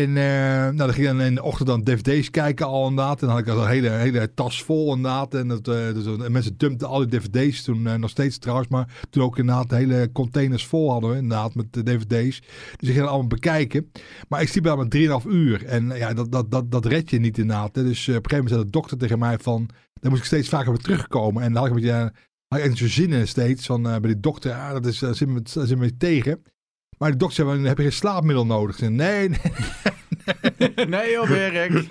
En eh, nou, dan ging ik in de ochtend dan dvd's kijken al inderdaad. En dan had ik al een hele, hele tas vol inderdaad. En, dat, eh, dus, en mensen dumpten al die dvd's toen, eh, nog steeds trouwens. Maar toen ook inderdaad hele containers vol hadden inderdaad met de dvd's. Dus ik ging allemaal bekijken. Maar ik sliep daar maar 3,5 uur. En ja, dat, dat, dat, dat red je niet inderdaad. Hè. Dus eh, op een gegeven moment zei de dokter tegen mij van... Dan moest ik steeds vaker weer terugkomen. En dan had ik beetje... eh, had ik echt zo'n zin in steeds. Van eh, bij die dokter, ja, dat is, daar zit me, daar zit me tegen. Maar de dokter zei, heb je geen slaapmiddel nodig? Zei, nee, nee. nee joh, werk.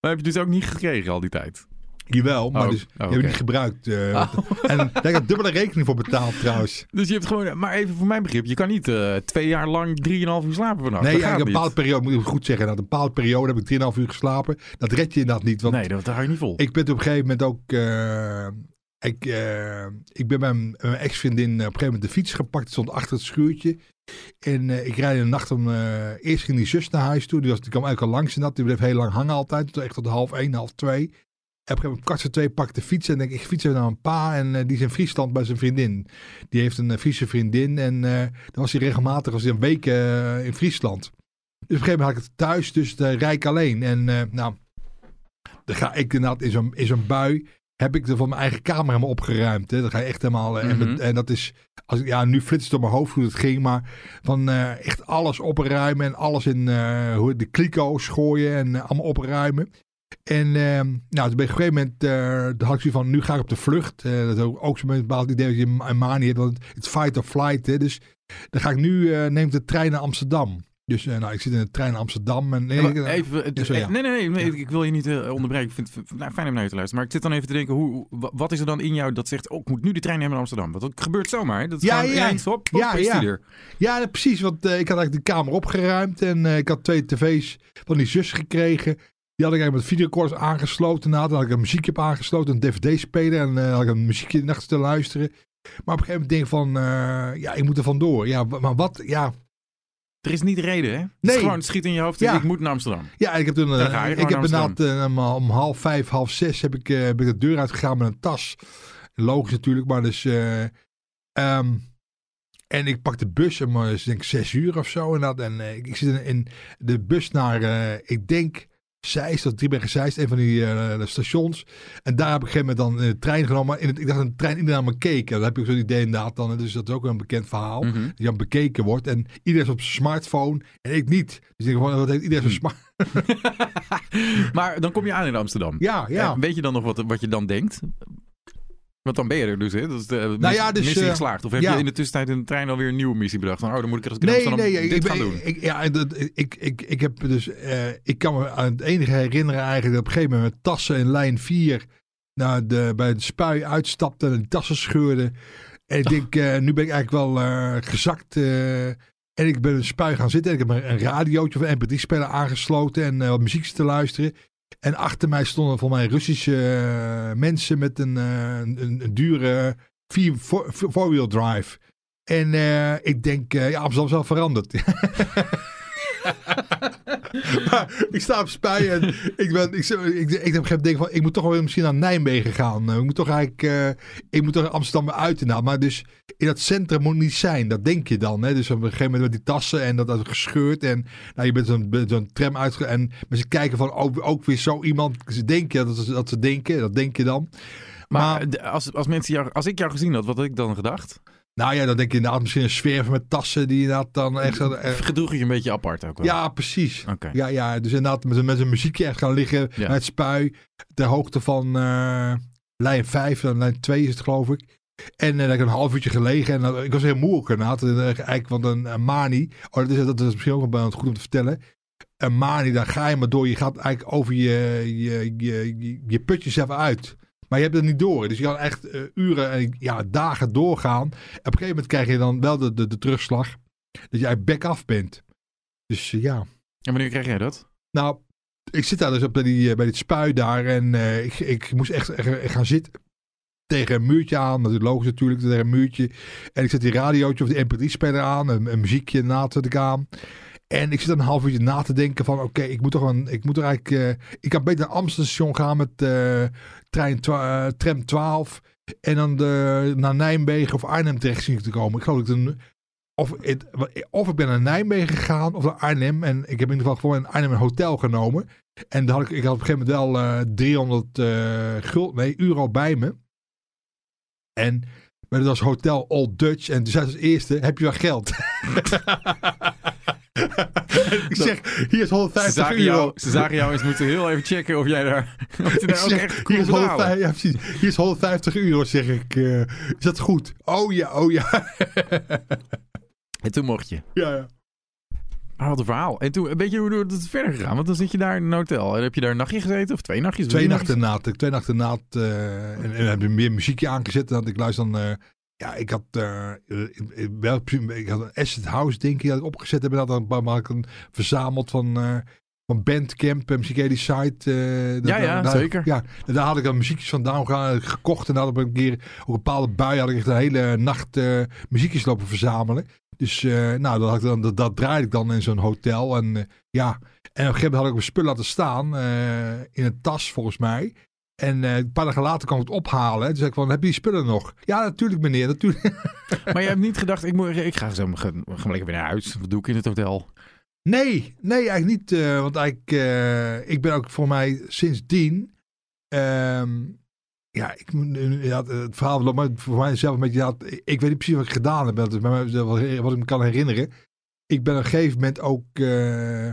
maar heb je dus ook niet gekregen al die tijd? Jawel, maar Oh, dus, oh, heb ik niet gebruikt. eh, Oh. En daar heb ik dubbele rekening voor betaald trouwens. Dus je hebt gewoon, maar even voor mijn begrip, je kan niet eh, twee jaar lang 3,5 uur slapen vannacht. nee, ja, een bepaalde periode, moet ik goed zeggen. Na een bepaalde periode heb ik 3,5 uur geslapen. Dat red je inderdaad niet. Want Nee, dat hou je niet vol. Ik ben op een gegeven moment ook. eh, ik, eh, ik ben met mijn, ex-vriendin op een gegeven moment de fiets gepakt. Die stond achter het schuurtje. En eh, ik rijd de nacht om. eh, eerst ging die zus naar huis toe. Die, was, die kwam eigenlijk al langs en dat. Die bleef heel lang hangen altijd. Tot echt tot half één, half twee. Op een gegeven moment kwart twee pak de fiets. En denk ik, fiets even naar mijn pa. En eh, die is in Friesland bij zijn vriendin. Die heeft een eh, Friese vriendin. En eh, dan was hij regelmatig, was hij een week eh, in Friesland. Dus op een gegeven moment had ik het thuis, dus rijk alleen. En nou, dan ga ik inderdaad in zo'n, in zo'n bui, heb ik er van mijn eigen kamer helemaal opgeruimd. Hè. Dan ga je echt helemaal, mm -hmm. en, en, dat is, als ik, ja, nu flitst het door mijn hoofd hoe het ging, maar van uh, echt alles opruimen en alles in uh, hoe de kliko's gooien en allemaal opruimen. En uh, nou, toen ben ik op een gegeven moment, had ik zoiets van, nu ga ik op de vlucht. Dat is ook, ook zo'n bepaald idee dat je een manie hebt, want het fight or flight. Hè, dus dan ga ik nu, neem de trein naar Amsterdam. Dus nou, ik zit in de trein naar Amsterdam. En, nee, ja, even, ja, ja. nee, nee, nee, ik wil je niet onderbreken. Ik vind het nou, fijn om naar je te luisteren. Maar ik zit dan even te denken, hoe, wat is er dan in jou dat zegt, oh, ik moet nu de trein nemen naar Amsterdam? Want dat gebeurt zomaar. Hè? Dat is ja, ja. Ineens, op, ja, ja. ja, precies. Want ik had eigenlijk de kamer opgeruimd en ik had twee tv's van die zus gekregen. Die had ik eigenlijk met videocords aangesloten. Daarna had ik een muziekje op aangesloten, een dvd-speler. En had ik een muziekje nachts te luisteren. Maar op een gegeven moment denk ik van, ja, ik moet er vandoor. Ja, maar wat, ja... Er is niet reden, hè? Het nee. is gewoon schiet in je hoofd. Ja. Ik moet naar Amsterdam. Ja, ik heb toen, uh, ik heb inderdaad uh, om half vijf, half zes heb ik, uh, ben ik de deur uitgegaan met een tas. Logisch natuurlijk, maar dus... Um, en ik pak de bus om, denk ik, zes uur of zo. En, dat, en ik zit in, in de bus naar, ik denk Zeist, dat Driebergen Zeist, een van die uh, stations. En daar heb ik op een gegeven moment dan de trein genomen. In het, ik dacht dat de trein iedereen naar me keek. En dan heb ik zo'n idee inderdaad dan. Dus dat is ook een bekend verhaal. Mm -hmm. Die dan bekeken wordt. En iedereen is op zijn smartphone en ik niet. Dus ik denk gewoon, wat heeft iedereen zijn smart... maar dan kom je aan in Amsterdam. Ja, ja. En weet je dan nog wat, wat je dan denkt? Want dan ben je er dus, hè? Dat is de nou ja, dus, missie geslaagd. Of heb ja. je in de tussentijd in de trein alweer een nieuwe missie bedacht? Van, oh, dan moet ik als ik nee, dit ik, gaan doen. Ik, ja, dat, ik, ik, ik heb dus... Uh, ik kan me aan het enige herinneren eigenlijk... dat op een gegeven moment met tassen in lijn 4... naar de, bij de spui uitstapte en de tassen scheurde. En ik denk, uh, nu ben ik eigenlijk wel uh, gezakt... en ik ben een spui gaan zitten. En ik heb een radiootje of een mp3-speler aangesloten... en wat muziek te luisteren... En achter mij stonden voor mij Russische uh, mensen met een, uh, een, een, dure four-wheel drive. En uh, ik denk, ja, Amsterdam is wel veranderd. maar ik sta op spui en ik ben, ik, ik, ik, heb geen denk van, ik moet toch wel misschien naar Nijmegen gaan. Ik moet toch eigenlijk, uh, ik moet toch Amsterdam uit inderdaad. Maar dus in dat centrum moet niet zijn, dat denk je dan. Hè? Dus op een gegeven moment met die tassen en dat, dat gescheurd en nou, je bent zo'n zo tram uitge... En ze kijken van, ook, ook weer zo iemand, ze denken dat ze, dat ze denken, dat denk je dan. Maar, maar als, als, mensen jou, als ik jou gezien had, wat had ik dan gedacht? Nou ja, dan denk je inderdaad misschien een sfeer met tassen die inderdaad dan echt... Uh, Gedroeg je een beetje apart ook wel. Ja, precies. Okay. Ja, ja, dus inderdaad met, met een muziekje echt gaan liggen ja. met spui. Ter hoogte van uh, lijn 5, en lijn 2 is het geloof ik. En dan heb ik een half uurtje gelegen en ik was heel moe ook inderdaad. Eigenlijk, want een, een mani, oh, dat, is, dat is misschien ook wel goed om te vertellen. Een mani, dan ga je maar door. Je gaat eigenlijk over je, je, je, je, je putjes even uit. Maar je hebt het niet door. Dus je kan echt uh, uren en ja, dagen doorgaan. op een gegeven moment krijg je dan wel de, de, de terugslag. Dat jij back af bent. Dus uh, ja. En wanneer krijg jij dat? Nou, ik zit daar dus op bij, die, bij dit spui daar. En uh, ik, ik moest echt, echt gaan zitten tegen een muurtje aan. Dat is logisch natuurlijk, tegen een muurtje. En ik zet die radiootje of die mp3-speler aan. Een, een muziekje na te aan. En ik zit een half uurtje na te denken van oké, ik moet toch een, ik moet er eigenlijk, uh, ik kan beter naar Amsterdam gaan met uh, trein uh, tram 12 en dan de, naar Nijmegen of Arnhem terecht zien te komen. Ik geloof dat een, of, het, of ik ben naar Nijmegen gegaan of naar Arnhem en ik heb in ieder geval gewoon in Arnhem een hotel genomen. En dan had ik, ik had op een gegeven moment wel 300 guld, nee, euro bij me. En maar dat was Hotel Old Dutch en toen zei als eerste, heb je wel geld? ik zeg, hier is 150 ze euro. Jou, ze zagen jou eens moeten heel even checken of jij daar, of je daar ook zeg, echt hier, is 150, ja, precies, hier is 150 euro, zeg ik. Uh, is dat goed? Oh ja, oh ja. en toen mocht je. Ja, ja. Maar wat een verhaal. En toen, weet je hoe het verder gegaan? Want dan zit je daar in een hotel. En heb je daar een nachtje gezeten? Of twee nachtjes? Twee nachten na. Twee nachten na. Uh, en, en heb je meer muziekje aangezet. En ik luister dan... Uh, ja, ik had, uh, wel, ik had een Asset House, denk ik, dat ik opgezet heb. En dat dan ik een verzameld van, uh, van Bandcamp, en die site. Uh, ja, ja, daar, zeker. Ja, en daar had ik dan muziekjes vandaan gekocht. En dan had ik een keer op een bepaalde bui had ik echt de hele nacht muziekjes lopen verzamelen. Dus nou, dat, had ik dan, dat, dat draaide ik dan in zo'n hotel. En ja, en op een gegeven moment had ik mijn spul laten staan in een tas volgens mij. En uh, een paar dagen later kwam het ophalen. Toen zei ik van, heb je die spullen nog? Ja, natuurlijk meneer, natuurlijk. Maar je hebt niet gedacht, ik, moet, ik ga zo ga lekker weer naar huis. Wat doe ik in het hotel? Nee, nee, eigenlijk niet. eh, want eigenlijk, eh, ik ben ook voor mij sindsdien. ehm ja, ik ja, het verhaal loopt maar voor mij zelf een beetje. Ja, ik weet niet precies wat ik gedaan heb. Dat is bij mij zelf wel wat ik me kan herinneren. Ik ben op een gegeven moment ook eh,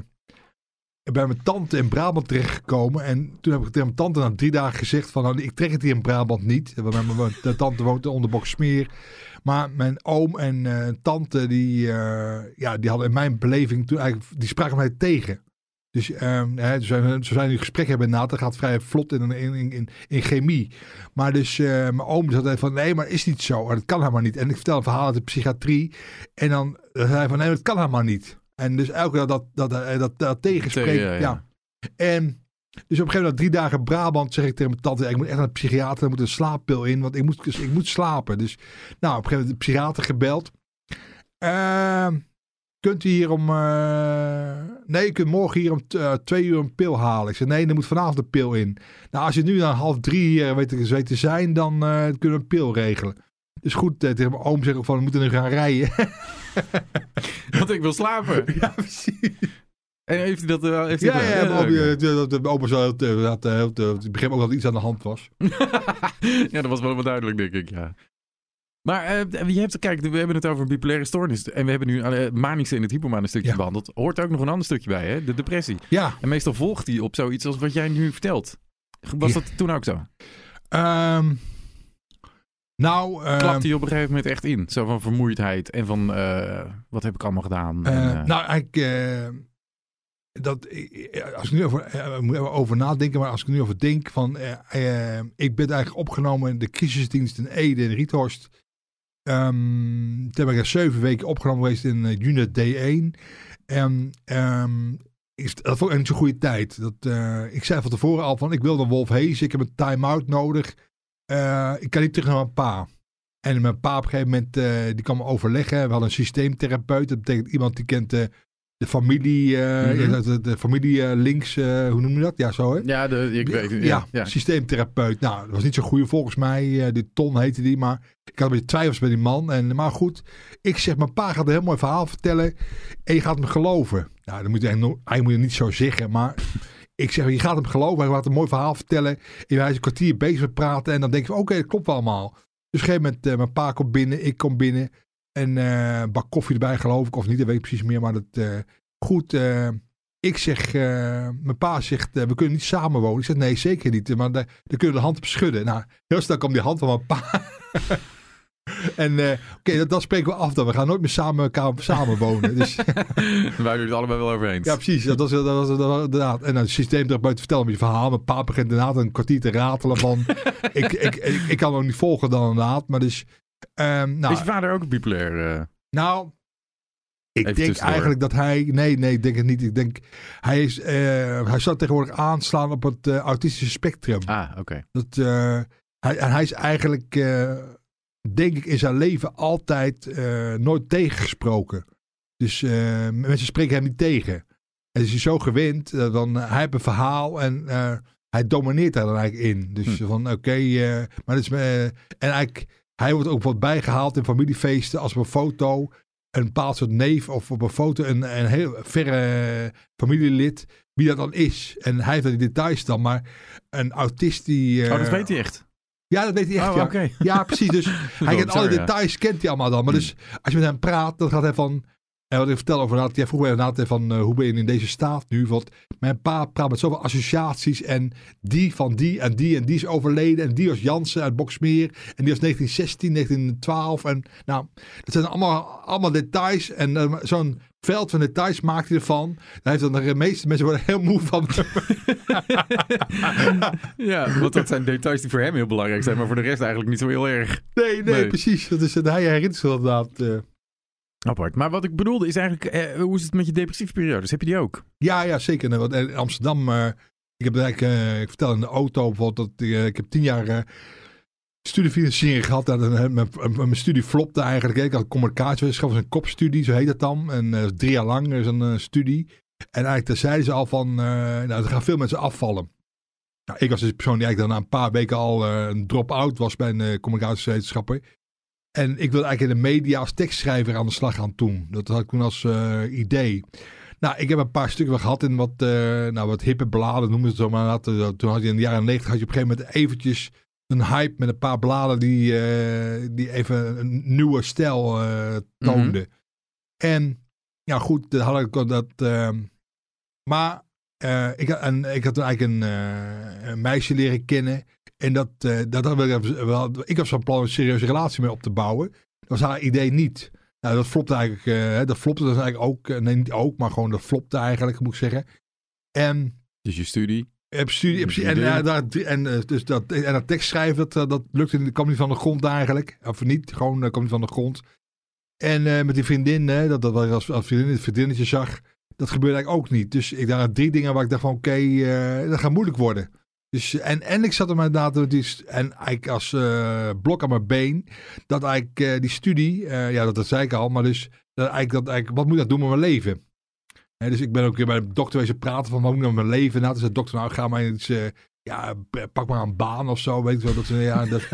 bij mijn tante in Brabant terechtgekomen. En toen heb ik tegen mijn tante na drie dagen gezegd: van nou, ik trek het hier in Brabant niet. Want mijn, tante woont onder Boksmeer. Maar mijn oom en eh, tante, die, eh, ja, die hadden in mijn beleving toen eigenlijk, die spraken mij tegen. Dus ehm hè, zo zijn, nu gesprek hebben na, dat gaat vrij vlot in, in, in, chemie. Maar dus eh, mijn oom zat van, nee, maar is niet zo. Dat kan helemaal niet. En ik vertel een verhaal uit de psychiatrie. En dan zei hij van, nee, dat kan helemaal niet. En dus elke keer dat, dat, dat, dat, dat tegenspreekt. Tegen, ja, ja, ja. En dus op een gegeven moment, drie dagen Brabant, zeg ik tegen mijn tante, ik moet echt naar de psychiater, er moet een slaappil in, want ik moet, dus ik moet slapen. Dus nou, op een gegeven moment de psychiater gebeld. Ehm, kunt u hier om, eh, nee, je kunt morgen hier om eh, twee uur een pil halen. Ik zei, nee, er moet vanavond een pil in. Nou, als je nu dan half drie hier weet, weet te zijn, dan eh, kunnen we een pil regelen. Dus goed, eh, tegen mijn oom zeg ik van, we moeten nu gaan rijden. Want ik wil slapen. ja, precies. En heeft hij dat... eh, heeft hij Ja, ja, oom, oké. eh, dat- wel heel, heel- ik begreep ook dat er iets aan de hand was. ja, dat was wel wat duidelijk, denk ik, ja. Maar eh, je hebt, kijk, we hebben het over bipolaire stoornis. En we hebben nu uh, manische en het hypomane stukje Ja. behandeld. Hoort er ook nog een ander stukje bij, hè? De depressie. Ja, En meestal volgt die op zoiets als wat jij nu vertelt. Was Ja. dat toen ook zo? Ehm, nou, ehm, Klapt hij op een gegeven moment echt in? Zo van vermoeidheid en van eh, wat heb ik allemaal gedaan? eh, en, eh, nou, eigenlijk, eh, dat, als ik nu over, moet even over nadenken, maar als ik nu over denk, van, ik ben eigenlijk opgenomen in de crisisdienst in Ede in Riethorst. Ehm, toen heb ik er zeven weken opgenomen geweest in unit D1. En ehm, is, dat vond ik niet zo'n goede tijd. Dat, ik zei van tevoren al van, ik wil naar Wolf Hees, ik heb een time-out nodig. Eh, ik kan niet terug naar mijn pa. En mijn pa op een gegeven moment, eh, die kwam overleggen. We hadden een systeemtherapeut. Dat betekent iemand die kent de, de familie, eh, Mhm. de, de familie eh, links, eh, hoe noem je dat? Ja, zo hè? ja, de, ik weet het. ja, Ja, ja. systeemtherapeut. Nou, dat was niet zo goede volgens mij. eh die Ton heette die, maar ik had een beetje twijfels bij die man. En, maar goed, ik zeg, mijn pa gaat een heel mooi verhaal vertellen. En je gaat me geloven. Nou, dan moet je, hij moet je niet zo zeggen, maar ik zeg, je gaat hem geloven. Hij gaat een mooi verhaal vertellen. En hij is een kwartier bezig met praten. En dan denk je, oké, dat klopt wel allemaal. Dus op een gegeven moment, eh, mijn pa komt binnen, ik kom binnen. En een bak koffie erbij, geloof ik. Of niet, dat weet ik precies meer. Maar dat, eh, goed, ik zeg, mijn pa zegt, we kunnen niet samenwonen. Ik zeg, nee, zeker niet. Maar daar kunnen we de hand op schudden. Nou, heel snel kwam die hand van mijn pa. en eh, oké, dat, dat spreken we af dan. We gaan nooit meer samen, elkaar samenwonen. Dus Daar waren jullie het allebei wel over eens. ja, precies. Dat was, dat was, dat was. En het systeemtherapeut vertelde me je verhaal. Mijn pa begint inderdaad een kwartier te ratelen van... ik, ik, ik, ik kan hem niet volgen dan inderdaad. Maar dus... ehm, nou, is je vader ook bipolair? eh? nou, ik Even denk tussendoor. eigenlijk dat hij... Nee, nee, ik denk het niet. Ik denk... Hij, is, eh, hij zou tegenwoordig aanslaan op het autistische spectrum. Ah, oké. Dat, eh, hij, en hij is eigenlijk, denk ik, in zijn leven altijd eh, nooit tegengesproken. Dus eh, mensen spreken hem niet tegen. En is hij zo gewend, eh, dan hij heeft een verhaal en hij domineert daar dan eigenlijk in. Dus Hm. van oké, maar dat is, en eigenlijk, hij wordt ook wat bijgehaald in familiefeesten als op een foto een bepaald soort neef of op een foto een, een heel verre familielid, wie dat dan is. En hij heeft die details dan, maar een autist die... oh, dat weet hij echt. Ja, dat weet hij echt, Oh, ja. precies. Dus hij kent alle sorry, ja. details, kent hij allemaal dan. Maar dus als je met hem praat, dan gaat hij van... En wat ik vertel over inderdaad, jij vroeg mij inderdaad van eh, hoe ben je in deze staat nu? Want mijn pa praat met zoveel associaties en die van die en die en die is overleden en die was Jansen uit Boksmeer en die was 1916, 1912 en nou, dat zijn allemaal, allemaal details en eh, zo'n veld van details maakt hij ervan. Daar heeft dan de meeste mensen worden heel moe van. ja, want dat zijn details die voor hem heel belangrijk zijn, maar voor de rest eigenlijk niet zo heel erg nee, nee, Nee. precies. Dat is, hij herinnert zich inderdaad. eh. apart. Maar wat ik bedoelde is eigenlijk, eh, hoe is het met je depressieve periodes? Heb je die ook? Ja, ja, zeker. Want in Amsterdam, eh, ik heb eigenlijk, eh, ik vertel in de auto bijvoorbeeld dat eh, ik heb tien jaar eh, studiefinanciering gehad. Eh, mijn, mijn studie flopte eigenlijk. Ik had communicatiewetenschap, was een kopstudie, zo heet dat dan. En eh, drie jaar lang is een eh, studie. En eigenlijk daar zeiden ze al van, eh, nou, er gaan veel mensen afvallen. Nou, ik was dus de persoon die eigenlijk dan na een paar weken al een drop-out was bij een communicatiewetenschapper. En ik wilde eigenlijk in de media als tekstschrijver aan de slag gaan toen. Dat had ik toen als idee. Nou, ik heb een paar stukken gehad in wat, nou, wat hippe bladen, noemen ze het zo maar. Toen had je in de jaren negentig had je op een gegeven moment eventjes een hype met een paar bladen die, eh, die even een nieuwe stijl eh toonden. En ja, goed, dat had ik dat. ehm, maar eh, ik, had- en, ik had eigenlijk een, een meisje leren kennen. En dat, dat had wel. Ik had zo'n plan om een serieuze relatie mee op te bouwen. Dat was haar idee niet. Nou, dat flopte eigenlijk. dat flopte dus eigenlijk ook. nee, niet ook, maar gewoon dat flopte eigenlijk, moet ik zeggen. En Dus je studie. Heb studie, heb, en, eh, daar, en, eh, dus dat, en dat tekst schrijven, dat, eh, dat lukte niet, kwam niet van de grond eigenlijk. Of niet, gewoon kwam niet van de grond. En met die vriendin, hè, dat, dat was als, als vriendin, het vriendinnetje zag, dat gebeurde eigenlijk ook niet. Dus ik daar had drie dingen waar ik dacht van, oké, dat gaat moeilijk worden. Dus, en, en ik zat er maar inderdaad, die, st- en eigenlijk als blok aan mijn been, dat eigenlijk die studie, ja, dat, dat zei ik al, maar dus, dat eigenlijk, dat eigenlijk, wat moet ik dat doen met mijn leven? Dus ik ben ook een keer bij de dokter wezen praten van, wat moet ik nou met mijn leven? Nou, toen zei de dokter, nou, ga maar iets, eh, ja, p- pak maar een baan of zo, weet je wel. Dat, ze, ja, dat,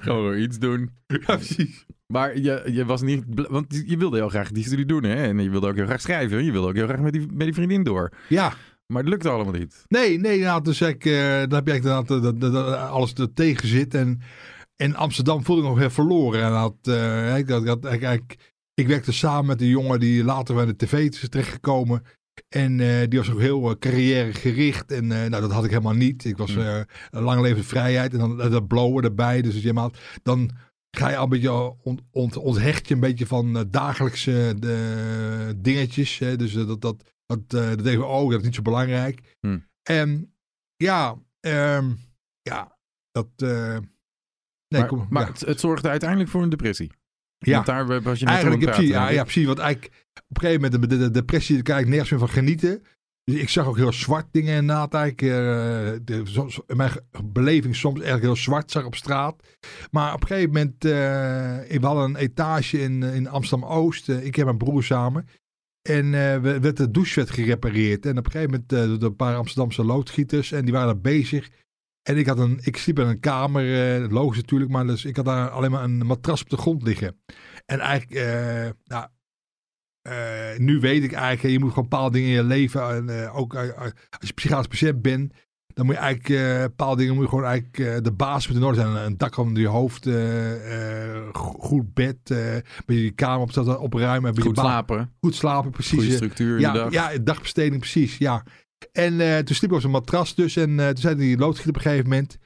Gewoon weer iets doen. ja, precies. Maar je, je was niet... Want je wilde heel graag die studie doen, hè? En je wilde ook heel graag schrijven. Je wilde ook heel graag met die, met die vriendin door. Ja, Maar het lukte allemaal niet. nee, nee, nou, dus ik, eh, dan heb je eigenlijk inderdaad, eh, dat, dat, dat alles er tegen zit. En in Amsterdam voelde ik me nog heel verloren. En had, eh, ik, had, ik, had, ik, ik, ik werkte samen met een jongen die later bij de tv is terechtgekomen. En eh, die was ook heel eh, carrièregericht. En eh, nou, dat had ik helemaal niet. Ik was Hmm. een lang leven vrijheid. En dan dat blowen erbij. Dus je maakt, dan ga je al een beetje ont, ont, onthecht je een beetje van dagelijkse dingetjes. Hè? Dus dat, dat, dat, dat oh, dat is niet zo belangrijk. Hmm. En ja, ehm, ja, dat... nee, maar kom, maar ja. het, het zorgde uiteindelijk voor een depressie. Ja. Want daar was je net Eigenlijk, ja, precies, het ja, praten, ja, precies. Want eigenlijk op een gegeven moment, de, de, de depressie, daar kan ik nergens meer van genieten. Dus ik zag ook heel zwart dingen. Eigenlijk, eh, de, soms, in mijn beleving soms eigenlijk heel zwart zag op straat. Maar op een gegeven moment, eh, we hadden een etage in, in Amsterdam-Oost. eh, ik en mijn broer samen. En eh, we- werd de douche werd gerepareerd. En op een gegeven moment eh, door een paar Amsterdamse loodgieters. En die waren bezig. En ik, had een, ik sliep in een kamer, eh, logisch natuurlijk. Maar dus ik had daar alleen maar een matras op de grond liggen. En eigenlijk, eh, nou, eh, nu weet ik eigenlijk, je moet gewoon bepaalde dingen in je leven, en ook als je psychiatrisch patiënt bent, dan moet je eigenlijk bepaalde dingen moet je gewoon eigenlijk de basis moeten orde zijn. Een dak onder je hoofd, go- goed bed, beetje je kamer op, opruimen, Goed slapen, goed slapen, precies. goede structuur in ja, de dag. ja, dagbesteding, precies, ja. En eh, toen sliep ik op zijn matras dus en eh, toen zei die loodgieter op een gegeven moment,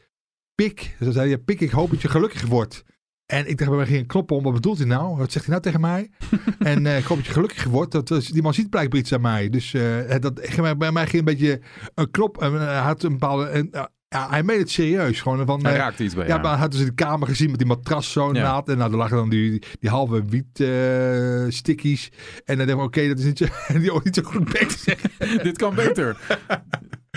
Pik, ze zei, ja, Pik, ik hoop dat je gelukkig wordt. En ik dacht bij mij ging een knop om, wat bedoelt hij nou? Wat zegt hij nou tegen mij? en eh, ik hoop dat je gelukkig wordt. Dat, die man ziet blijkbaar iets aan mij. Dus eh, dat, bij mij ging een beetje een knop. En hij had een bepaalde... ja, hij meent het serieus. Gewoon van, Hij eh, raakte iets bij ja, jou. maar hij had dus in de kamer gezien met die matras zo inderdaad. En nou, er lagen dan die, die, halve wiet eh, stickies. En dan dacht ik, oké, dat is niet zo, niet zo goed. Dit kan beter.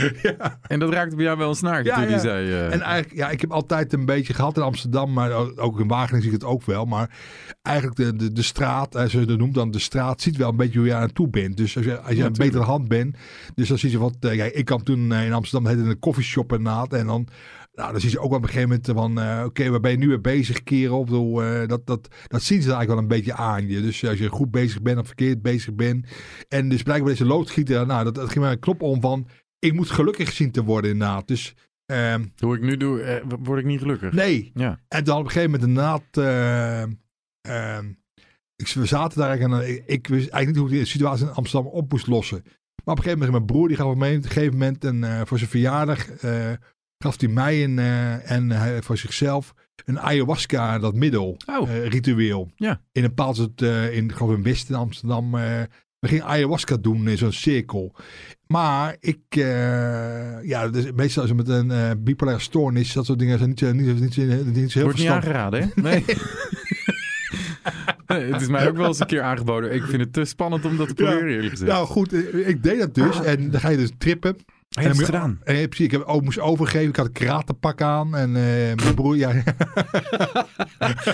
ja. En dat raakte bij jou wel een snaartje Ja, toen ja. die zei... eh, En eigenlijk, ja, ik heb altijd een beetje gehad in Amsterdam, maar ook in Wageningen zie ik het ook wel. Maar eigenlijk de, de, de straat, als je dat noemt dan de straat, ziet wel een beetje hoe je aan toe bent. Dus als je, als je een betere hand bent, dus dan zie je wat, eh, ja, ik kwam toen eh, in Amsterdam, heette een koffieshop inderdaad. En dan, nou, dan zie je ook op een gegeven moment van, eh, oké, waar ben je nu weer bezig, kerel? Bedoel, eh, dat, dat, dat zien ze eigenlijk wel een beetje aan je. Dus als je goed bezig bent of verkeerd bezig bent. En dus blijkbaar deze loodgieter, nou, dat, dat ging mij een knop om van, ik moet gelukkig zien te worden inderdaad. Dus... ehm, Hoe ik nu doe, eh, word ik niet gelukkig. Nee. Ja. En dan op een gegeven moment inderdaad... ehm, ik, we zaten daar en ik, ik wist eigenlijk niet hoe ik de situatie in Amsterdam op moest lossen. Maar op een gegeven moment, mijn broer die gaf op een gegeven moment een, eh, voor zijn verjaardag, eh, gaf hij mij een, eh, en hij voor zichzelf een ayahuasca, dat middel, Oh. ritueel. Ja. In een bepaald in, in West in Amsterdam, we gingen ayahuasca doen in zo'n cirkel. Maar ik, eh, ja, dus meestal is het met een eh, bipolaire stoornis, dat soort dingen zijn niet, zo- niet, niet, niet, niet heel Wordt niet aangeraden, hè? Nee. Nee, het is mij ook wel eens een keer aangeboden. Ik vind het te spannend om dat te Ja. proberen, eerlijk gezegd. Nou goed, eh, ik deed dat dus. En dan ga je dus trippen. Hij heeft het gedaan. En je- precies, ik heb ook moest overgeven. Ik had een karatepak aan. En eh, mijn broer, ja,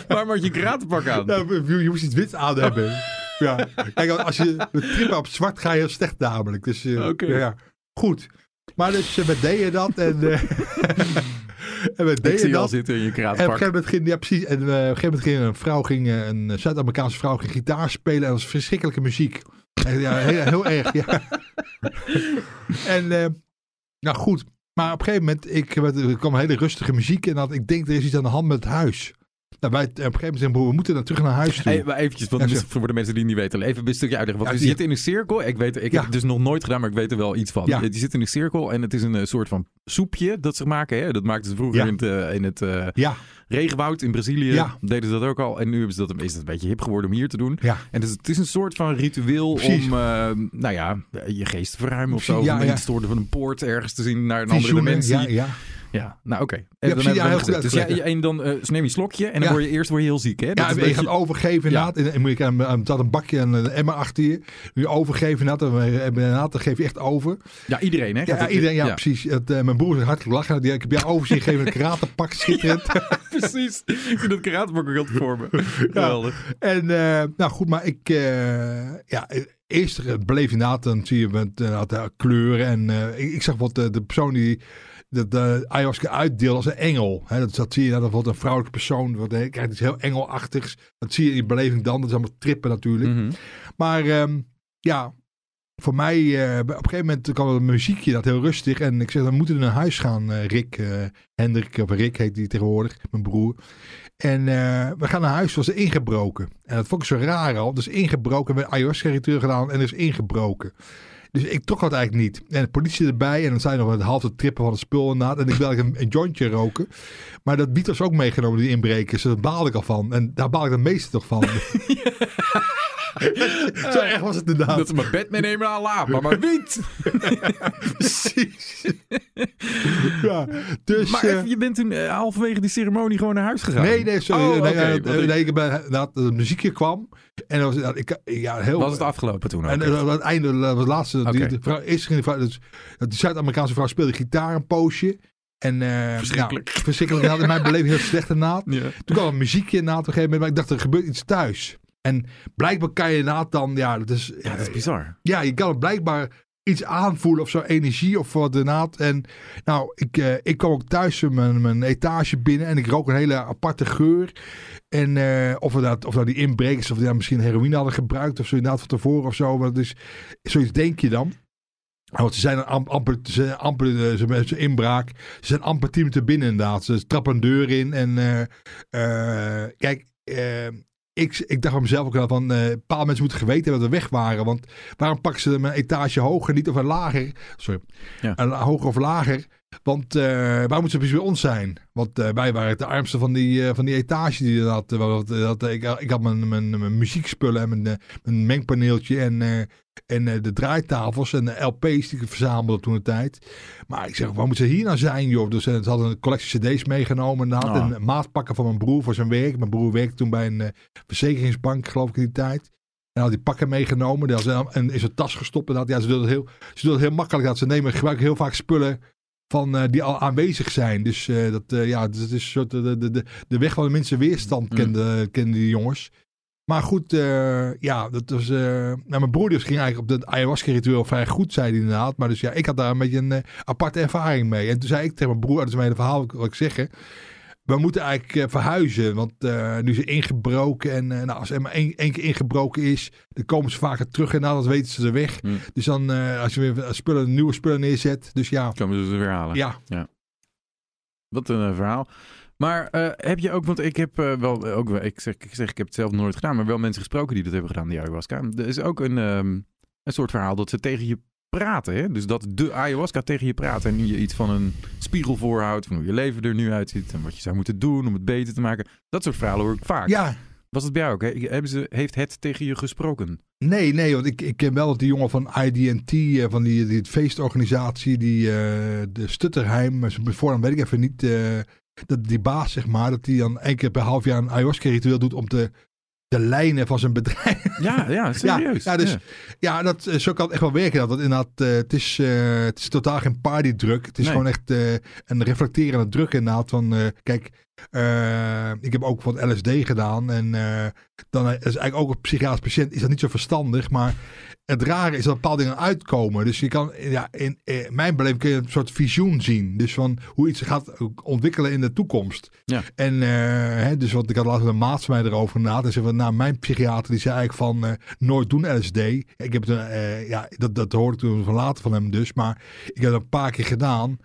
Waarom had je een karatepak aan? nou, je, je moest iets wits aan hebben. Ja. Kijk, als je trippen op zwart ga je heel slecht namelijk. Dus eh, Oké. ja, goed. Maar dus eh, we deden dat. En, eh, en we deden dat. zitten in je En op een gegeven moment ging, ja precies, en op een gegeven moment ging een vrouw, ging, een Zuid-Amerikaanse vrouw, ging gitaar spelen en dat was verschrikkelijke muziek. Ja, heel, heel erg, ja. en, uh, nou goed. Maar op een gegeven moment, ik, er kwam hele rustige muziek en dat ik denk, er is iets aan de hand met het huis. Nou, wij op een gegeven moment zeggen, we moeten dan terug naar huis toe. Hey, maar eventjes, want ja, voor de mensen die niet weten, even een stukje uitleggen. Want ja, je zit in een cirkel. Ik, weet, ik heb het dus nog nooit gedaan, maar ik weet er wel iets van. Je zit in een cirkel en het is een soort van soepje dat ze maken. Hè? Dat maakten ze vroeger in het, uh, in het uh, regenwoud in Brazilië. Deden ze dat ook al. En nu ze dat, is het een beetje hip geworden om hier te doen. En dus het is een soort van ritueel Precies. om, uh, nou ja, je geest te verruimen of zo. Om iets te worden van een poort ergens te zien naar een andere dimensie. Ja, ja. Ja, nou oké. Okay. Ja, ja, heel goed Dus jij, en dan uh, neem je een slokje en dan word je eerst word je heel ziek, hè? Dat ja, je beetje... gaat overgeven inderdaad. En, en moet je, er staat een bakje en een emmer achter je. Nu overgeven inderdaad. En inderdaad, dan geef je echt over. Ja, iedereen, hè? Ja, iedereen, ja, precies. Het, uh, mijn broer is hartelijk lachen. Die, ik heb jou overzien gegeven een karatepak schitterend. precies. Ik vind dat karatepak ook altijd voor me. Geweldig. En uh, nou goed, maar ik... ja, eerst beleef je inderdaad, dan zie je met uh, kleuren. En ik, ik zag wat de persoon die dat de ayahuasca uitdeelt als een engel. Dat, dat zie je dan bijvoorbeeld een vrouwelijke persoon. Wat, hè, krijgt iets heel engelachtigs. Dat zie je in je beleving dan. Dat is allemaal trippen natuurlijk. Mhm. Maar um, ja, voor mij, uh, op een gegeven moment kwam een muziekje dat heel rustig. En ik zeg, dan moeten we naar huis gaan, uh, Rick. Uh, Hendrik, of Rick heet die tegenwoordig, mijn broer. En we gaan naar huis, was er ingebroken. En dat vond ik zo raar al. Dus ingebroken, we hebben ayahuasca-ritueel gedaan en er is ingebroken. Dus ik trok dat eigenlijk niet. En de politie erbij. En dan zijn nog een halve trippen van het spul inderdaad. En ik wilde een, een jointje roken. Maar dat biedt was ook meegenomen, die inbrekers. Dus daar baal ik al van. En daar baal ik het meeste toch van. Zo erg was het inderdaad. Dat ze mijn bed meenemen aan laap, maar maar niet. Precies. ja, dus, maar uh, je bent toen uh, halverwege die ceremonie gewoon naar huis gegaan? Nee, nee, sorry. Oh, nee, okay, nee, nee, ik ben, dat de muziekje kwam. En dan was, ik, ja, heel, was het afgelopen toen ook? En uh, het einde was het laatste. Okay. Die, de vrouw, eerst ging de, vrouw, dus, de Zuid-Amerikaanse vrouw speelde gitaar een poosje. En, uh, verschrikkelijk. Verschrikkelijk. had in mijn beleving heel slecht inderdaad. Ja. Toen kwam een muziekje na op een gegeven moment. Maar ik dacht, er gebeurt iets thuis. En blijkbaar kan je dan, ja, dat is... Ja, dat is bizar. Ja, je kan het blijkbaar iets aanvoelen of zo, energie of wat inderdaad. En nou, ik, uh, ik kwam ook thuis mijn, mijn etage binnen en ik rook een hele aparte geur. En uh, of, dat, of dat die inbrekers of die dan misschien heroïne hadden gebruikt of zo inderdaad van tevoren of zo. Want dus, zoiets denk je dan. Want ze zijn amper, ze, amper eh, ze, ze inbraak. Ze zijn amper tien minuten binnen inderdaad. Ze trappen een deur in en uh, kijk, ik, ik dacht van mezelf ook wel van, uh, een paar mensen moeten geweten hebben dat we weg waren. Want waarom pakken ze een etage hoger, niet of een lager? Sorry, ja. een hoger of lager? Want uh, waar moeten ze precies bij ons zijn? Want uh, wij waren de armste van die, uh, van die etage die dat, dat, ik, ik had mijn, mijn, mijn muziekspullen en mijn, mijn mengpaneeltje en, en de draaitafels en de LP's die ik verzamelde toen de tijd. Maar ik zeg, waar moeten ze hier nou zijn joh? Dus ze hadden een collectie cd's meegenomen. En oh. een maatpakken van mijn broer voor zijn werk. Mijn broer werkte toen bij een verzekeringsbank geloof ik in die tijd. En had die pakken meegenomen. Die had en in zijn tas gestopt. En ja, ze doen het heel, ze doen het heel makkelijk. Dat ze nemen gebruiken heel vaak spullen van, uh, die al aanwezig zijn. Dus uh, dat, uh, ja, dat is soort de, de, de, de weg van de minste weerstand mm. kenden, kenden die jongens. Maar goed, ja, dat was. nou, mijn broer ging eigenlijk op het ayahuasca-ritueel vrij goed, zei hij inderdaad. Maar dus ja, ik had daar een beetje een aparte ervaring mee. En toen zei ik tegen mijn broer, dat is mijn hele verhaal, wat ik zeggen we moeten eigenlijk uh, verhuizen. Want uh, nu is er ingebroken. En uh, nou, als er maar één, één, keer ingebroken is, dan komen ze vaker terug. En nou, dan weten ze er weg. Hmm. Dus dan, als je weer spullen, nieuwe spullen neerzet. Dus ja. Komen ze ze weer halen. Ja. ja. Wat een verhaal. Maar heb je ook, want ik heb wel, ook, ik zeg, ik zeg, ik heb het zelf nooit gedaan, maar wel mensen gesproken die dat hebben gedaan, die ayahuasca. Er is ook een, um, een soort verhaal dat ze tegen je praten. Hè? Dus dat de ayahuasca tegen je praat en je iets van een spiegel voorhoudt van hoe je leven er nu uitziet en wat je zou moeten doen om het beter te maken. Dat soort verhalen hoor ik vaak. Ja. Was het bij jou ook? Hè? Hebben ze, heeft het tegen je gesproken? Nee, nee, want ik, ik ken wel dat die jongen van IDT, eh, van die, die feestorganisatie, die uh, de Stutterheim, maar zijn voornaam weet ik even niet, uh, dat die baas zeg maar, dat die dan één keer per half jaar een ayahuasca ritueel doet om te de lijnen van zijn bedrijf. Ja, ja, serieus. Ja, ja dus ja. dat, eh, zo kan het echt wel werken. Dat, dat inderdaad, uh, het, is, uh, het is totaal geen partydruk. Het is gewoon echt uh, een reflecterende druk inderdaad van, kijk, Eh, ik heb ook wat LSD gedaan. En eh, dan is eigenlijk ook een psychiatrisch patiënt is dat niet zo verstandig. Maar het rare is dat bepaalde dingen uitkomen. Dus je kan, ja, in, in mijn beleving kun je een soort visioen zien. Dus van hoe iets gaat ontwikkelen in de toekomst. Ja. En uh, hè, dus wat ik had laatst met een maat van mij erover na. En zei van, nou, mijn psychiater die zei eigenlijk van nooit doen LSD. Ik heb het, ja, dat, dat hoorde ik toen van later van hem dus. Maar ik heb het een paar keer gedaan.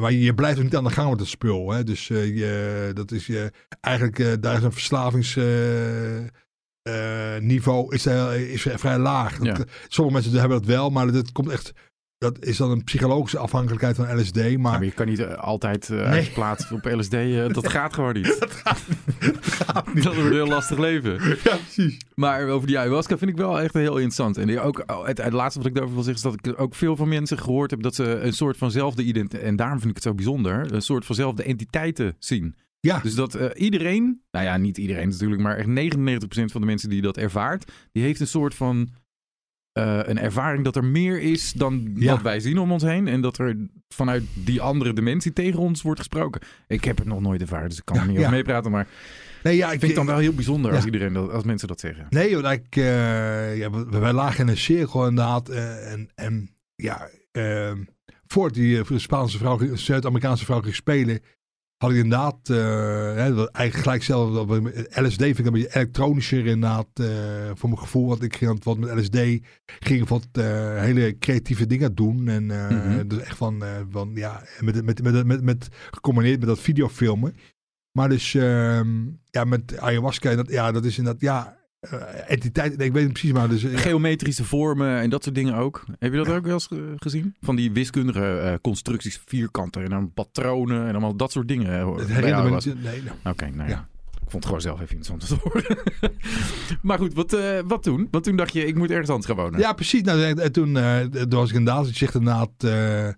Maar je blijft ook niet aan de gang met het spul. Hè? Dus uh, je, dat is je, eigenlijk, uh, daar is een verslavingsniveau uh, is, is vrij laag. Ja. Dat, sommige mensen hebben dat wel, maar dat komt echt. Dat is dan een psychologische afhankelijkheid van LSD. Maar, je kan niet uh, altijd uh, nee. plaatsen op LSD. Uh, dat gaat gewoon niet. dat, gaat, dat gaat niet. Dat wordt een heel lastig leven. Ja, precies. Maar over die ayahuasca vind ik wel echt heel interessant. En ook, het, het laatste wat ik daarover wil zeggen is dat ik ook veel van mensen gehoord heb dat ze een soort vanzelfde identiteit, en daarom vind ik het zo bijzonder, een soort vanzelfde entiteiten zien. Ja. Dus dat uh, iedereen, nou ja, niet iedereen natuurlijk, maar echt 99% van de mensen die dat ervaart, die heeft een soort van uh, een ervaring dat er meer is dan Ja. wat wij zien om ons heen. En dat er vanuit die andere dimensie tegen ons wordt gesproken. Ik heb het nog nooit ervaren, dus ik kan er niet over meepraten. Maar Nee, ja, ik vind het dan wel heel bijzonder Ja. als, iedereen dat, als mensen dat zeggen. Nee, joh, ik, uh, ja, we- wij lagen in een cirkel inderdaad. eh, en, en ja, eh, voor die uh, Spaanse vrouw, Zuid-Amerikaanse vrouw ging spelen, had ik inderdaad, eh, eigenlijk gelijk zelf, LSD vind ik een beetje elektronischer inderdaad, eh, voor mijn gevoel. Want ik ging wat met LSD, ging ik wat eh, hele creatieve dingen doen. En Mhm. dus echt van, van ja, met, met, met, met, met, gecombineerd met dat videofilmen. Maar dus, ehm, ja, met ayahuasca, dat, ja, dat is inderdaad, ja, eh, entiteit, nee, ik weet het precies, maar dus, ja, Geometrische vormen en dat soort dingen ook. Heb je dat ook wel eens eh, gezien? Van die wiskundige eh, constructies, vierkanten en dan patronen en allemaal dat soort dingen. eh, het bij herinnert me niet, nee, nou, Oké, nou ja. Ja. Ik vond het gewoon zelf even interessant te horen. maar goed, wat, eh, wat toen? Want toen dacht je, ik moet ergens anders gaan wonen. Ja, precies. Nou, en en toen, eh, toen was ik inderdaad, ik zeg inderdaad, eh,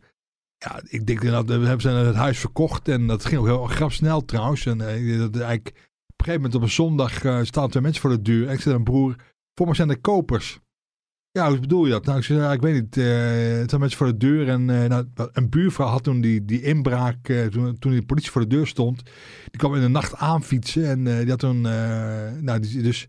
ja, ik denk inderdaad, we hebben zijn het huis verkocht en dat ging ook heel grap snel trouwens. En eh, dat eigenlijk, een gegeven moment op een zondag eh, staan twee mensen voor de deur. Ik zei mijn broer, voor mij zijn er kopers. Ja, hoe bedoel je dat? Nou, ik ik weet niet. eh het mensen voor de deur en eh, nou, een buurvrouw had toen die, die inbraak, toen, toen de politie voor de deur stond, die kwam in de nacht aanfietsen en die had toen, nou, die, dus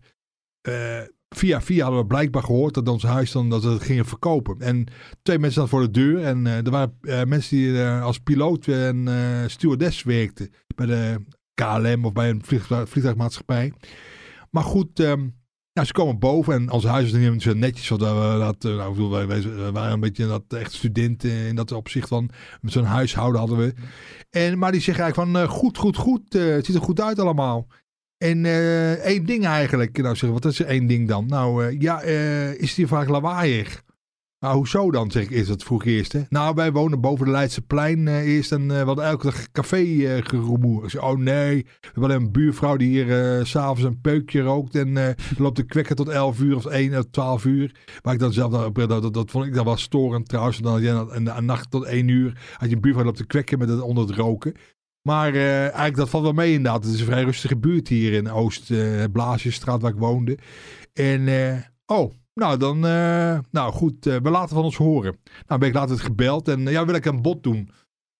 via via hadden we blijkbaar gehoord dat ons huis dan dat we het gingen verkopen. En twee mensen staan voor de deur en er waren mensen die als piloot en stewardess werkten bij de KLM of bij een vliegtuig, vliegtuigmaatschappij. Maar goed, nou, ze komen boven en ons huis is niet zo netjes. Want we, dat, eh, nou, bedoel, wij, waren een beetje dat echt studenten in dat opzicht van zo'n huishouden hadden we. En, maar die zeggen eigenlijk van eh, goed, goed, goed. eh, het ziet er goed uit allemaal. En eh, één ding eigenlijk. Nou zeg, ik, wat is er één ding dan? Nou eh, ja, eh, is die vaak lawaaiig? Nou, hoezo dan, zeg ik eerst. Dat vroeg eerst. Nou, wij wonen boven de Leidseplein eh, eerst en eh we hadden elke dag café geroemoer. Ik zei, oh nee. We hadden een buurvrouw die hier s s'avonds een peukje rookt en loopt te kwekken tot 11 uur of 1 of 12 uur. Maar ik dan zelf, dat, dat, dat, dat vond ik dan wel storend trouwens. En dan had je een, nacht tot 1 uur had je een buurvrouw loopt te kwekken met het onder het roken. Maar eigenlijk dat valt wel mee inderdaad. Het is een vrij rustige buurt hier in Oost eh Blaasjesstraat waar ik woonde. En oh, nou dan, eh, nou goed, eh, we laten van ons horen. Nou ben ik later gebeld en eh, ja, wil ik een bod doen.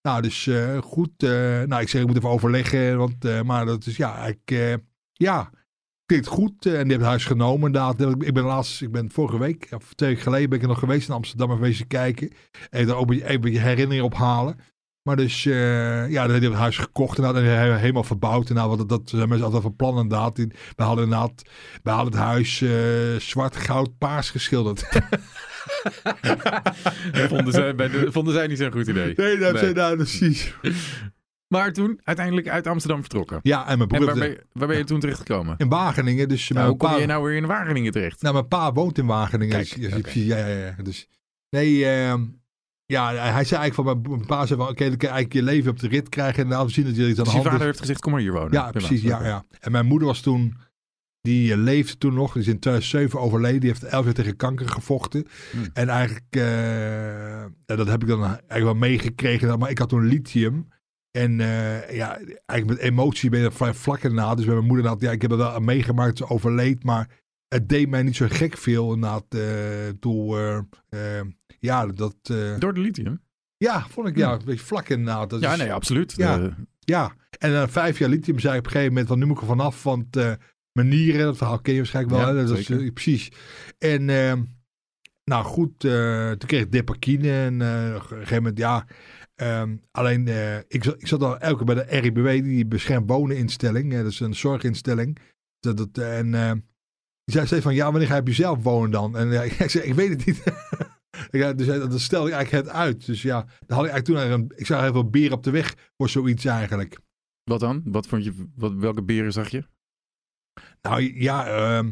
Nou, dus goed. nou, ik zeg, ik moet even overleggen. Want, maar dat is, ja, ik, ja, klinkt goed. en die hebben het huis genomen inderdaad. Ik ben laatst, ik ben vorige week, of twee weken geleden ben ik nog geweest in Amsterdam. Even kijken. En daar ook een herinneringen ophalen. Maar dus, eh, ja, hebben we het huis gekocht en dat en helemaal verbouwd. En nou, wat dat, dat zijn mensen altijd van plan inderdaad. Die- We hadden inderdaad, we hadden het huis eh, zwart, goud, paars geschilderd. vonden, zij, bij de, vonden zij niet zo'n goed idee. nee, dat Nee. zijn nou precies. Maar toen uiteindelijk uit Amsterdam vertrokken. Ja, en mijn En broer waar heeft- ben, je, waar ben je toen terechtgekomen? in Wageningen. Dus Nou, hoe kom je nou weer in Wageningen terecht? nou, mijn pa woont in Wageningen. Kijk, dus, ja, ja, ja. Dus, nee, ehm, ja, hij zei eigenlijk van mijn, zei van, oké, dan kun je eigenlijk je leven op de rit krijgen en laten zien dat je iets aan Dus de je hand vader is. heeft gezegd, kom maar hier wonen. Ja, precies, ja, ja. En mijn moeder was toen, die eh, leefde toen nog, die is in 2007 overleden, die heeft elf jaar tegen kanker gevochten. Hmm. En eigenlijk, eh, dat heb ik dan eigenlijk wel meegekregen, maar ik had toen lithium. En eh, ja, eigenlijk met emotie ben je er vrij vlak na. Dus bij mijn moeder had, ja, ik heb er wel aan meegemaakt, ze overleed, maar het deed mij niet zo gek veel inderdaad. toen, eh, eh, ja, dat, eh, Door de lithium? ja, vond ik ja, een beetje vlak inderdaad. Dat Ja, is- nee, absoluut. Ja. Eh, ja, En na vijf jaar lithium zei ik op een gegeven moment, van nu moet ik er vanaf, want uh, mijn nieren, dat verhaal ken je waarschijnlijk wel. Ja, hè? Dat is, eh, precies. En ehm, nou goed, eh, toen kreeg ik depakine en eh, op een gegeven moment, ja... ehm, alleen, eh, ik, zat, ik zat al elke keer bij de RIBW, die beschermd woneninstelling. eh, dat is een zorginstelling. Dat, dat, en eh, die zei steeds van, ja, wanneer ga je op jezelf wonen dan? En ik zei, ik weet het niet. Ja, dus dat stelde ik eigenlijk het uit. Dus ja, daar had ik eigenlijk toen een, ik zag heel veel bier op de weg voor zoiets eigenlijk. Wat dan? Wat vond je, wat, welke beren zag je? Nou ja, ehm,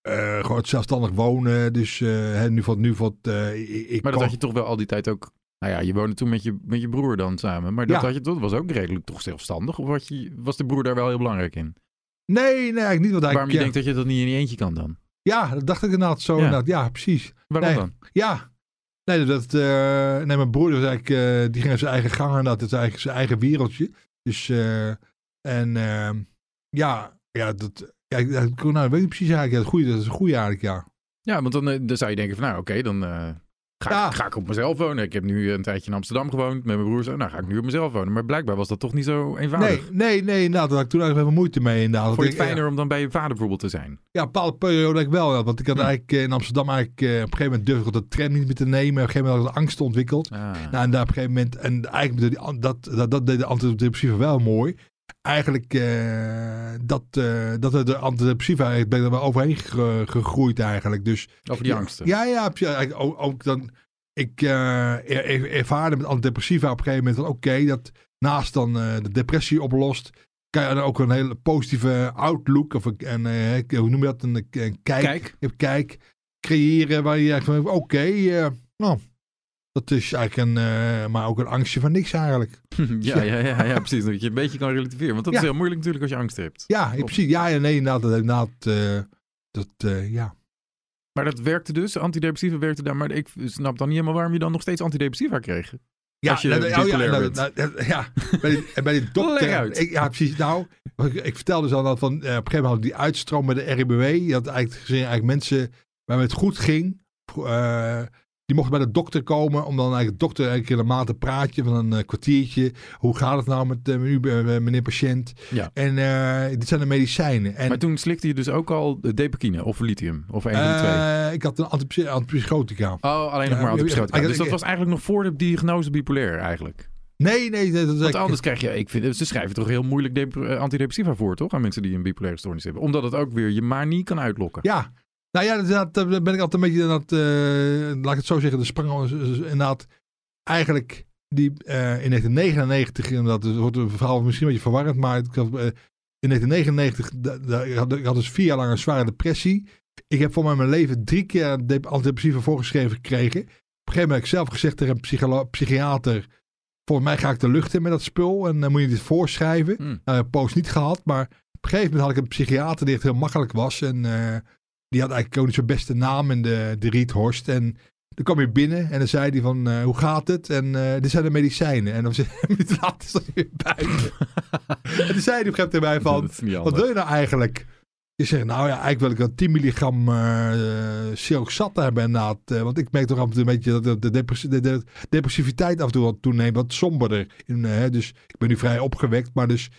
eh, gewoon zelfstandig wonen. Dus eh, nu valt nu valt. eh, ik, Maar dat kon- had je toch wel al die tijd ook... Nou ja, je woonde toen met je, met je broer dan samen. Maar dat, Ja. had je, dat was ook redelijk toch zelfstandig? Of had je, was de broer daar wel heel belangrijk in? Nee, nee, eigenlijk niet. Want Waarom je ja, denkt dat je dat niet in je eentje kan dan? Ja, dat dacht ik inderdaad zo. Ja. inderdaad. Ja, precies. Waarom Nee. dan? Ja. Nee, dat, eh, nee, mijn broer was eigenlijk, eh, die ging zijn eigen gang en dat is eigenlijk zijn eigen wereldje. Dus, eh, en ehm, ja, ja, dat, ja, ik- nou, weet ik precies eigenlijk. Ja, dat, is goeie, dat is een goede eigenlijk, ja. Ja, want dan, dan zou je denken van nou oké, dan ga, Ja. ik, ga ik op mezelf wonen. Ik heb nu een tijdje in Amsterdam gewoond met mijn broer. Zo, nou ga ik nu op mezelf wonen. Maar blijkbaar was dat toch niet zo Nee, eenvoudig. nee, nee, nou, daar had ik toen eigenlijk even moeite mee inderdaad. Vond je het ik- fijner om dan bij je vader bijvoorbeeld te zijn? Ja, een bepaalde periode ik wel. Want ik had Hm. eigenlijk eh, in Amsterdam eigenlijk eh, op een gegeven moment durfde ik de tram niet meer te nemen. Op een gegeven moment had ik de angst ontwikkeld. Ah. Nou, en daar op een gegeven moment, en eigenlijk dat, dat, dat deed de antidepressiva wel mooi. Eigenlijk, eh, dat, eh dat de antidepressiva, eigenlijk ben ik er wel overheen ge- gegroeid eigenlijk. Dus, Over die ja, angsten. Ja, ja. Eigenlijk ook, ook dan, ik er- ervaarde met antidepressiva op een gegeven moment van oké, dat naast dan de depressie oplost, kan je dan ook een hele positieve outlook, of een, en, hoe noem je dat, een, een kijk, Kijk. kijk. kijk creëren waar je eigenlijk van, oké, nou, dat is eigenlijk een, eh, maar ook een angstje van niks eigenlijk. ja, ja, ja, ja, precies. Dat je een beetje kan relativeren. Want dat Ja. is heel moeilijk natuurlijk als je angst hebt. Ja, precies. Ja, ja, nee, inderdaad, dat, inderdaad, eh, dat, eh, ja. Maar dat werkte dus, antidepressiva werkte daar. Maar ik snap dan niet helemaal waarom je dan nog steeds antidepressiva kreeg. Ja, Als je nou, nou, ja, bent. nou, nou, ja, bij die, bij Leg dokter. Ik, ja, precies. Nou, ik, ik vertelde dus al dat van, op een gegeven moment had ik die uitstroom bij de RIBW. Je had eigenlijk gezien, eigenlijk mensen waar het goed ging, die mochten bij de dokter komen om dan eigenlijk de dokter eigenlijk maand een praatje van een eh, kwartiertje. Hoe gaat het nou met eh, u, eh, meneer patiënt? Ja. En dit zijn de medicijnen. En, maar toen slikte je dus ook al de depakine of lithium. Of een van de twee. ik had een antipsy- antipsychotica. Oh, alleen nog maar antipsychotica. Dus dat was eigenlijk nog voor de diagnose bipolair eigenlijk. Nee, nee, dat is Want anders krijg je, ik vind, ze schrijven toch heel moeilijk dep- antidepressiva voor, toch? Aan mensen die een bipolaire stoornis hebben. Omdat het ook weer je manie kan uitlokken. Ja, nou ja, dat, dat ben ik altijd een beetje, dat, eh, laat ik het zo zeggen, de sprang inderdaad eigenlijk die eh, in 1999, inderdaad, het wordt het verhaal misschien een beetje verwarrend, maar ik had, eh, in 1999, da- da- ik had, ik had dus vier jaar lang een zware depressie. Ik heb voor mij in mijn leven drie keer de- antidepressiva voorgeschreven gekregen. Op een gegeven moment heb ik zelf gezegd tegen een psychiater, volgens mij ga ik de lucht in met dat spul en dan moet je dit voorschrijven. Hm. Nou, post niet gehad, maar op een gegeven moment had ik een psychiater die echt heel makkelijk was. En die had eigenlijk ook niet zijn beste naam in de, de Riethorst. En dan kwam je binnen en dan zei hij van, eh, hoe gaat het? En eh, dit zijn de medicijnen. En dan was hij later hij weer buiten. en toen zei hij op een gegeven moment van, is wat wil je nou eigenlijk? Je zegt, nou ja, eigenlijk wil ik wel 10 milligram eh silk hebben inderdaad. Want ik merk toch af en toe een beetje dat de, de, depressi- de, de depressiviteit af en toe wat toeneemt. Wat somberder. In, dus ik ben nu vrij opgewekt. Maar dus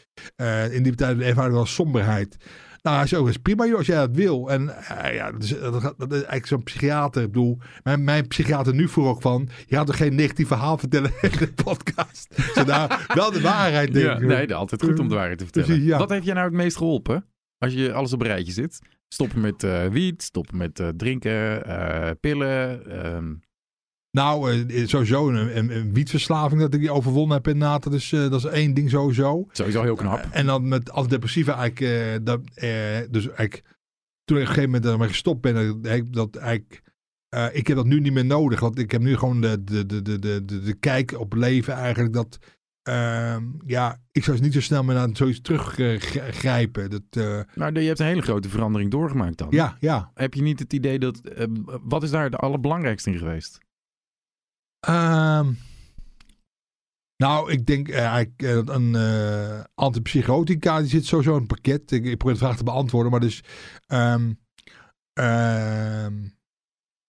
in die tijd ervaar ik wel somberheid. Nou, hij zei ook, is prima joh, als jij dat wil. En eh, ja, dat is, dat, is eigenlijk zo'n psychiater. Ik bedoel, mijn, mijn psychiater nu vroeg ook van... Je gaat toch geen negatief verhaal vertellen in de podcast? Zo, nou, wel de waarheid, denk Ja, ik. nee, altijd goed om de waarheid te vertellen. Precies, ja. Wat heeft jij nou het meest geholpen? Als je alles op een rijtje zit. Stoppen met eh, wiet, stoppen met eh, drinken, pillen. ehm, Nou, eh, sowieso een, een, een wietverslaving dat ik die overwonnen heb inderdaad. Dat is, eh, dat is één ding sowieso. sowieso heel knap. Eh, en dan met antidepressiva eigenlijk, eh, dat, eh, dus eigenlijk, toen ik op een gegeven moment ermee gestopt ben, dat, ik- dat eigenlijk, eh, ik heb dat nu niet meer nodig. Want ik heb nu gewoon de, de, de, de, de, de, kijk op leven eigenlijk dat, ehm, ja, ik zou niet zo snel meer naar zoiets teruggrijpen. dat, eh, Maar je hebt een hele grote verandering doorgemaakt dan. ja, ja. Heb je niet het idee dat... eh, wat is daar de allerbelangrijkste in geweest? Ehm, nou, ik denk eh, eigenlijk eh, dat een eh, antipsychotica, die zit sowieso in het pakket. Ik, ik probeer de vraag te beantwoorden, maar dus... ehm, ehm,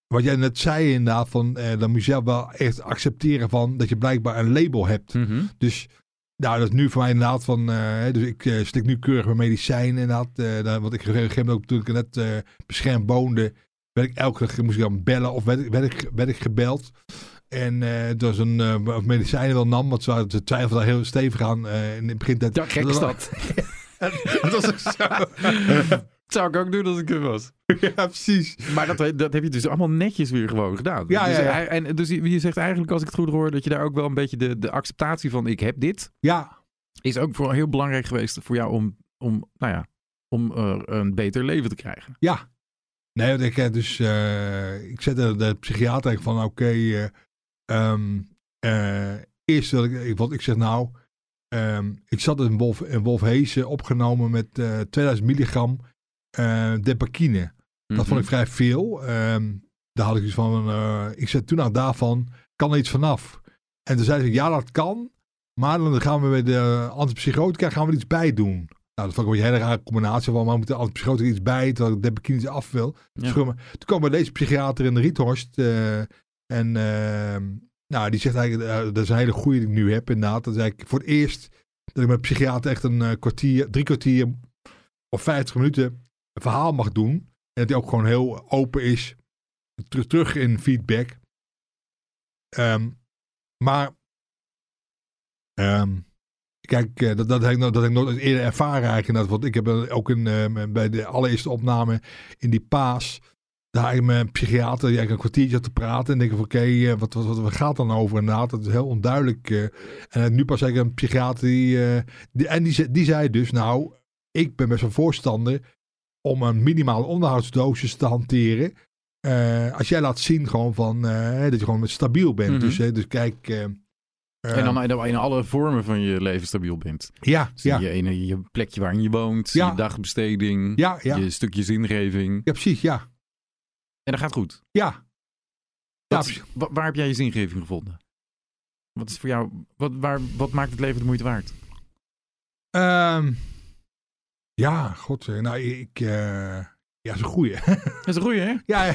wat jij net zei inderdaad, van, eh, dan moet je zelf wel echt accepteren van dat je blijkbaar een label hebt. Dus nou, dat is nu voor mij inderdaad van, eh, dus ik uh, slik nu keurig mijn medicijnen inderdaad. Dan, want ik gegeven ook toen ik net beschermd woonde, werd ik elke dag, moest ik dan bellen of werd, werd, ik, werd ik gebeld. En het was een uh, medicijnen wel nam, want ze, ze twijfelden heel stevig aan in het begin. Ja, gek is dat. dat was ook zo. Dat zou ik ook doen als ik er was. ja, precies. Maar dat, dat heb je dus allemaal netjes weer gewoon gedaan. Ja, dus, ja, ja. En dus je zegt eigenlijk, als ik het goed hoor, dat je daar ook wel een beetje de, de acceptatie van ik heb dit. Ja. Is ook voor heel belangrijk geweest voor jou om, om nou ja, om uh, een beter leven te krijgen. Ja. Nee, ik, dus, uh, ik zette de psychiater van oké, okay, uh, um, eerst wil ik, want ik zeg nou, um, ik zat in Wolf, in Wolf Heesen opgenomen met 2000 milligram uh, depakine. Mm -hmm. Dat vond ik vrij veel. Um, daar had ik iets van, uh, ik zei toen aan daarvan, kan er iets vanaf? En toen zei ze, ja dat kan, maar dan gaan we bij de antipsychotica gaan we er iets bij doen. Nou, dat vond ik een hele rare combinatie van, maar moet de antipsychotica iets bij, terwijl ik depakine iets af wil. Ja. Toen kwam bij deze psychiater in de Riethorst uh, en nou, die zegt eigenlijk, dat is een hele goede die ik nu heb inderdaad. Dat is eigenlijk voor het eerst dat ik met psychiater echt een kwartier, drie kwartier of vijftig minuten een verhaal mag doen. En dat hij ook gewoon heel open is. Terug, in feedback. Um, maar. Um, kijk, dat, dat, heb ik, dat heb ik nooit eerder ervaren eigenlijk. Want ik heb ook uh, bij de allereerste opname in die paas. Daar een psychiater die een kwartiertje te praten. En denk ik van oké, okay, wat, wat, wat, wat gaat dan over inderdaad? Dat is heel onduidelijk. Uh, en nu pas eigenlijk een psychiater die, uh, die en die, die zei dus nou, ik ben best wel voorstander om een minimale onderhoudsdosis te hanteren. Uh, als jij laat zien gewoon van dat je gewoon stabiel bent. Mm -hmm. dus, dus kijk. en dan in alle vormen van je leven stabiel bent. Ja, dus ja. Je, je, je plekje waarin je woont, ja. je dagbesteding, ja, ja. je stukje zingeving. Ja, precies, ja. En dat gaat goed. Ja. Wat, ja. Waar, waar heb jij je zingeving gevonden? Wat is voor jou, wat, waar, wat maakt het leven de moeite waard? Um, ja, god. Nou, ik. Uh, ja, dat is een goeie. Dat is een goeie, hè? Ja, ja.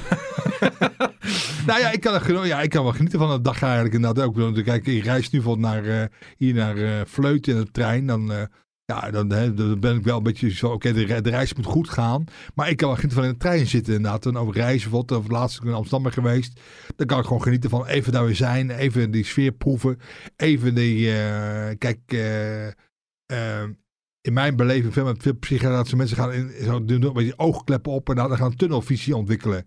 nou ja ik, kan, ja, ik kan wel genieten van de dag eigenlijk inderdaad ook. Kijk, ik reis nu van naar, uh, hier naar uh, Vleut in de trein. Dan, ja, dan, dan ben ik wel een beetje zo, oké, de, reis moet goed gaan. Maar ik kan wel genieten van in de trein zitten inderdaad. En over reizen, bijvoorbeeld, of laatst ik in Amsterdam ben geweest. Dan kan ik gewoon genieten van even daar weer zijn. Even die sfeer proeven. Even die, kijk in mijn beleving veel met veel psychiatrische mensen gaan in, zo met die oogkleppen op en dan gaan een tunnelvisie ontwikkelen.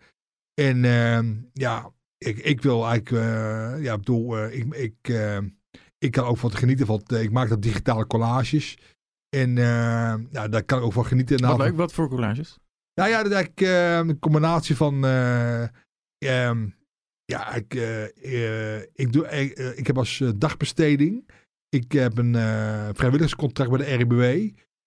En uh, ja, ik, ik wil eigenlijk, uh, ja, bedoel, ik, ik, uh, ik kan ook van genieten van, ik maak dat digitale collages. En ja, daar kan ik ook van genieten. Wat leuk, wat voor collages? Nou ja, dat is eigenlijk een combinatie van, um, ja, ik, ik, doe, ik, heb als dagbesteding ik heb een uh, vrijwilligerscontract bij de RIBW.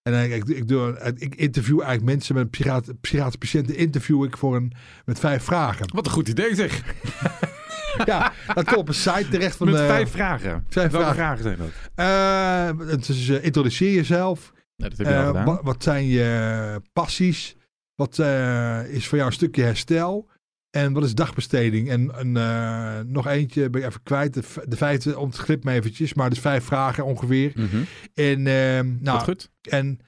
En uh, ik, ik, doe, ik interview eigenlijk mensen met psychiat psychiatrische patiënten. Interview ik voor een, met vijf vragen. Wat een goed idee zeg. ja, dat komt op een site terecht van met vijf vragen. Vijf Welke vragen. zijn dat? Uh, het is uh, introduceer jezelf. Ja, dat heb je al gedaan. Wat, wat, zijn je passies? Wat is voor jou een stukje herstel? En wat is dagbesteding? En, en uh, nog eentje ben ik even kwijt. De, de vijfde, me eventjes. Maar dus vijf vragen ongeveer. Mm -hmm. En, uh, nou, goed. En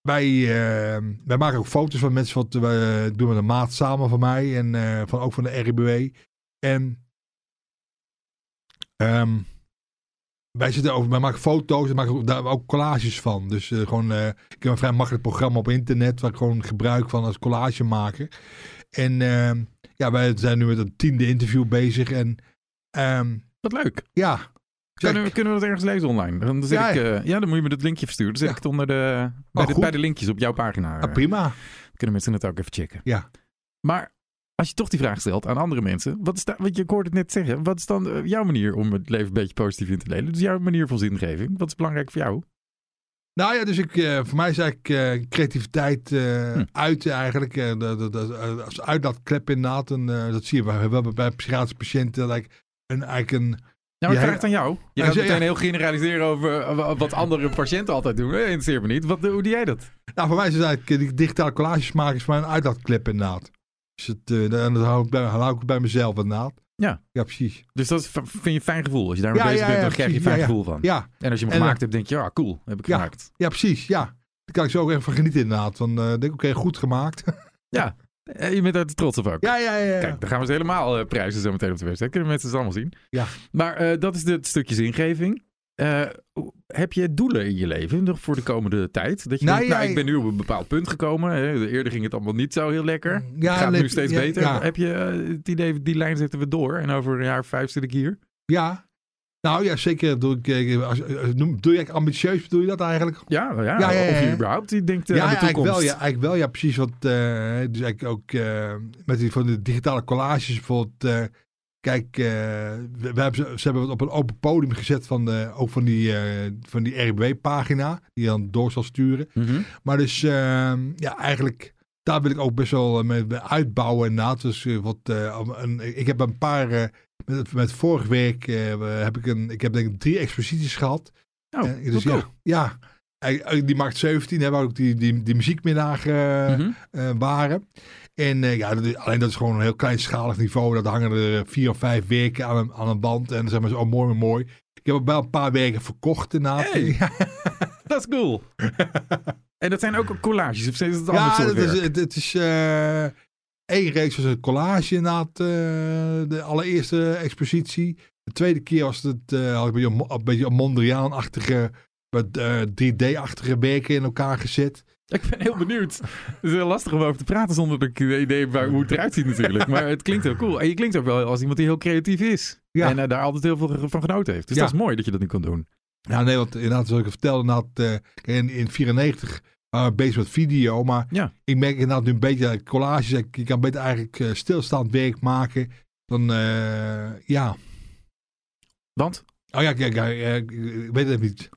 wij, uh, wij maken ook foto's van mensen. Wat we doen met een maat samen van mij. En van, ook van de RIBW. En um, wij zitten over, wij maken foto's en maken daar ook collages van. Dus gewoon, ik heb een vrij makkelijk programma op internet. Waar ik gewoon gebruik van als collagemaker. En ja, wij zijn nu met een tiende interview bezig. En, um, Wat leuk. Ja. Kunnen we, kunnen we dat ergens lezen online? Dan zet ja, ik, uh, ja, dan moet je me dat linkje versturen. Dan zet Ja. ik het onder de, bij, Oh, de, goed. bij de linkjes op jouw pagina. ah, prima. Dan kunnen mensen het ook even checken. Ja. Maar als je toch die vraag stelt aan andere mensen. Wat is want je ik hoorde het net zeggen. Wat is dan eh, jouw manier om het leven een beetje positief in te delen? Dus jouw manier van zingeving. Wat is belangrijk voor jou? Nou ja, dus ik, eh, voor mij is eigenlijk eh, creativiteit eh, Hm. uiten eigenlijk. eh, dat, dat, als uitlaatklep inderdaad. En, dat zie je bij, we hebben bij psychiatrische patiënten like, een, eigenlijk een... Nou, ik vraag het aan jou. Je gaat meteen heel generaliseren over wat andere patiënten altijd doen. Eh, Interesseert me niet. Wat, hoe doe jij dat? Nou, voor mij is het eigenlijk die digitale collages maken is maar een uitlaatklep inderdaad. Dus het, eh, en dat hou ik, bij, hou ik bij mezelf inderdaad. Ja. Ja, precies. Dus dat is, vind je een fijn gevoel. Als je daarmee Ja, bezig ja, bent, dan krijg je een fijn Ja, ja. gevoel van. Ja, En als je hem En, gemaakt hebt, denk je, ja, cool, heb ik gemaakt. ja, precies. Ja. Daar kan ik zo ook even van genieten inderdaad. Van, eh denk oké, goed gemaakt. Ja, Eh, je bent er trots op ook. ja, ja, ja. ja. Kijk, dan gaan we ze helemaal eh, prijzen zo meteen op de website. Kunnen mensen het allemaal zien. Ja. Maar eh, dat is het stukje zingeving. Eh, heb je doelen in je leven nog voor de komende tijd? Dat je Nou, denkt, nou, ja, ik ben nu op een bepaald punt gekomen. Hè. Eerder ging het allemaal niet zo heel lekker. Ja, het gaat nu steeds ja, beter. ja. Heb je eh, het idee, die lijn zetten we door. En over een jaar of vijf zit ik hier. Ja. Nou ja, zeker. Doe ik, eh, als, als, noem- doe je eigenlijk ambitieus, bedoel je dat eigenlijk? Ja, ja, Ja, ja, ja, of je überhaupt die denkt aan de toekomst. wel, ja, eigenlijk wel. Ja, precies. Wat, dus eigenlijk ook met die van de digitale collages bijvoorbeeld. Eh, kijk, eh, we, we hebben, ze, hebben het op een open podium gezet van, de, ook van die, eh, van die RBW-pagina. Die je dan door zal sturen. Mhm. Maar dus, ehm, ja, eigenlijk, daar wil ik ook best wel eh, mee uitbouwen inderdaad. Dus eh, wat, eh, een, ik heb een paar, eh, met, met vorige week eh, heb ik een, ik heb denk ik drie exposities gehad. Oh, Eh, dus cool. ja. Eh, eh, Die maakt 17, hè, waar ook die, die, die muziekmiddagen eh, Mhm. eh, waren. En eh, ja, dat is- alleen dat is gewoon een heel kleinschalig niveau. Dat hangen er vier of vijf weken aan een, aan een band. En dan zeggen ze, oh mooi, mooi. Ik heb wel een paar weken verkocht inderdaad. Hey. Dat is cool. en dat zijn ook collages of steeds het ja soort het is, het, het is eh één reeks was een collage inderdaad. eh, de allereerste expositie. De tweede keer was het eh, had ik een beetje, een mo- een beetje een Mondriaan-achtige, met, eh, 3D-achtige werken in elkaar gezet. Ik ben heel benieuwd. Het is heel lastig om over te praten zonder dat ik een idee heb hoe het eruit ziet natuurlijk. Maar het klinkt heel cool. En je klinkt ook wel als iemand die heel creatief is. Ja. En eh, daar altijd heel veel van genoten heeft. Dus Ja. dat is mooi dat je dat nu kan doen. Ja, nee, want inderdaad, zoals ik vertelde, inderdaad, eh, in, in 94 waren we bezig met video. Maar Ja. ik merk inderdaad nu een beetje collages. Ik, ik kan beter eigenlijk eh, stilstaand werk maken dan, ja. Want Oh ja, kijk, ik ik weet het niet.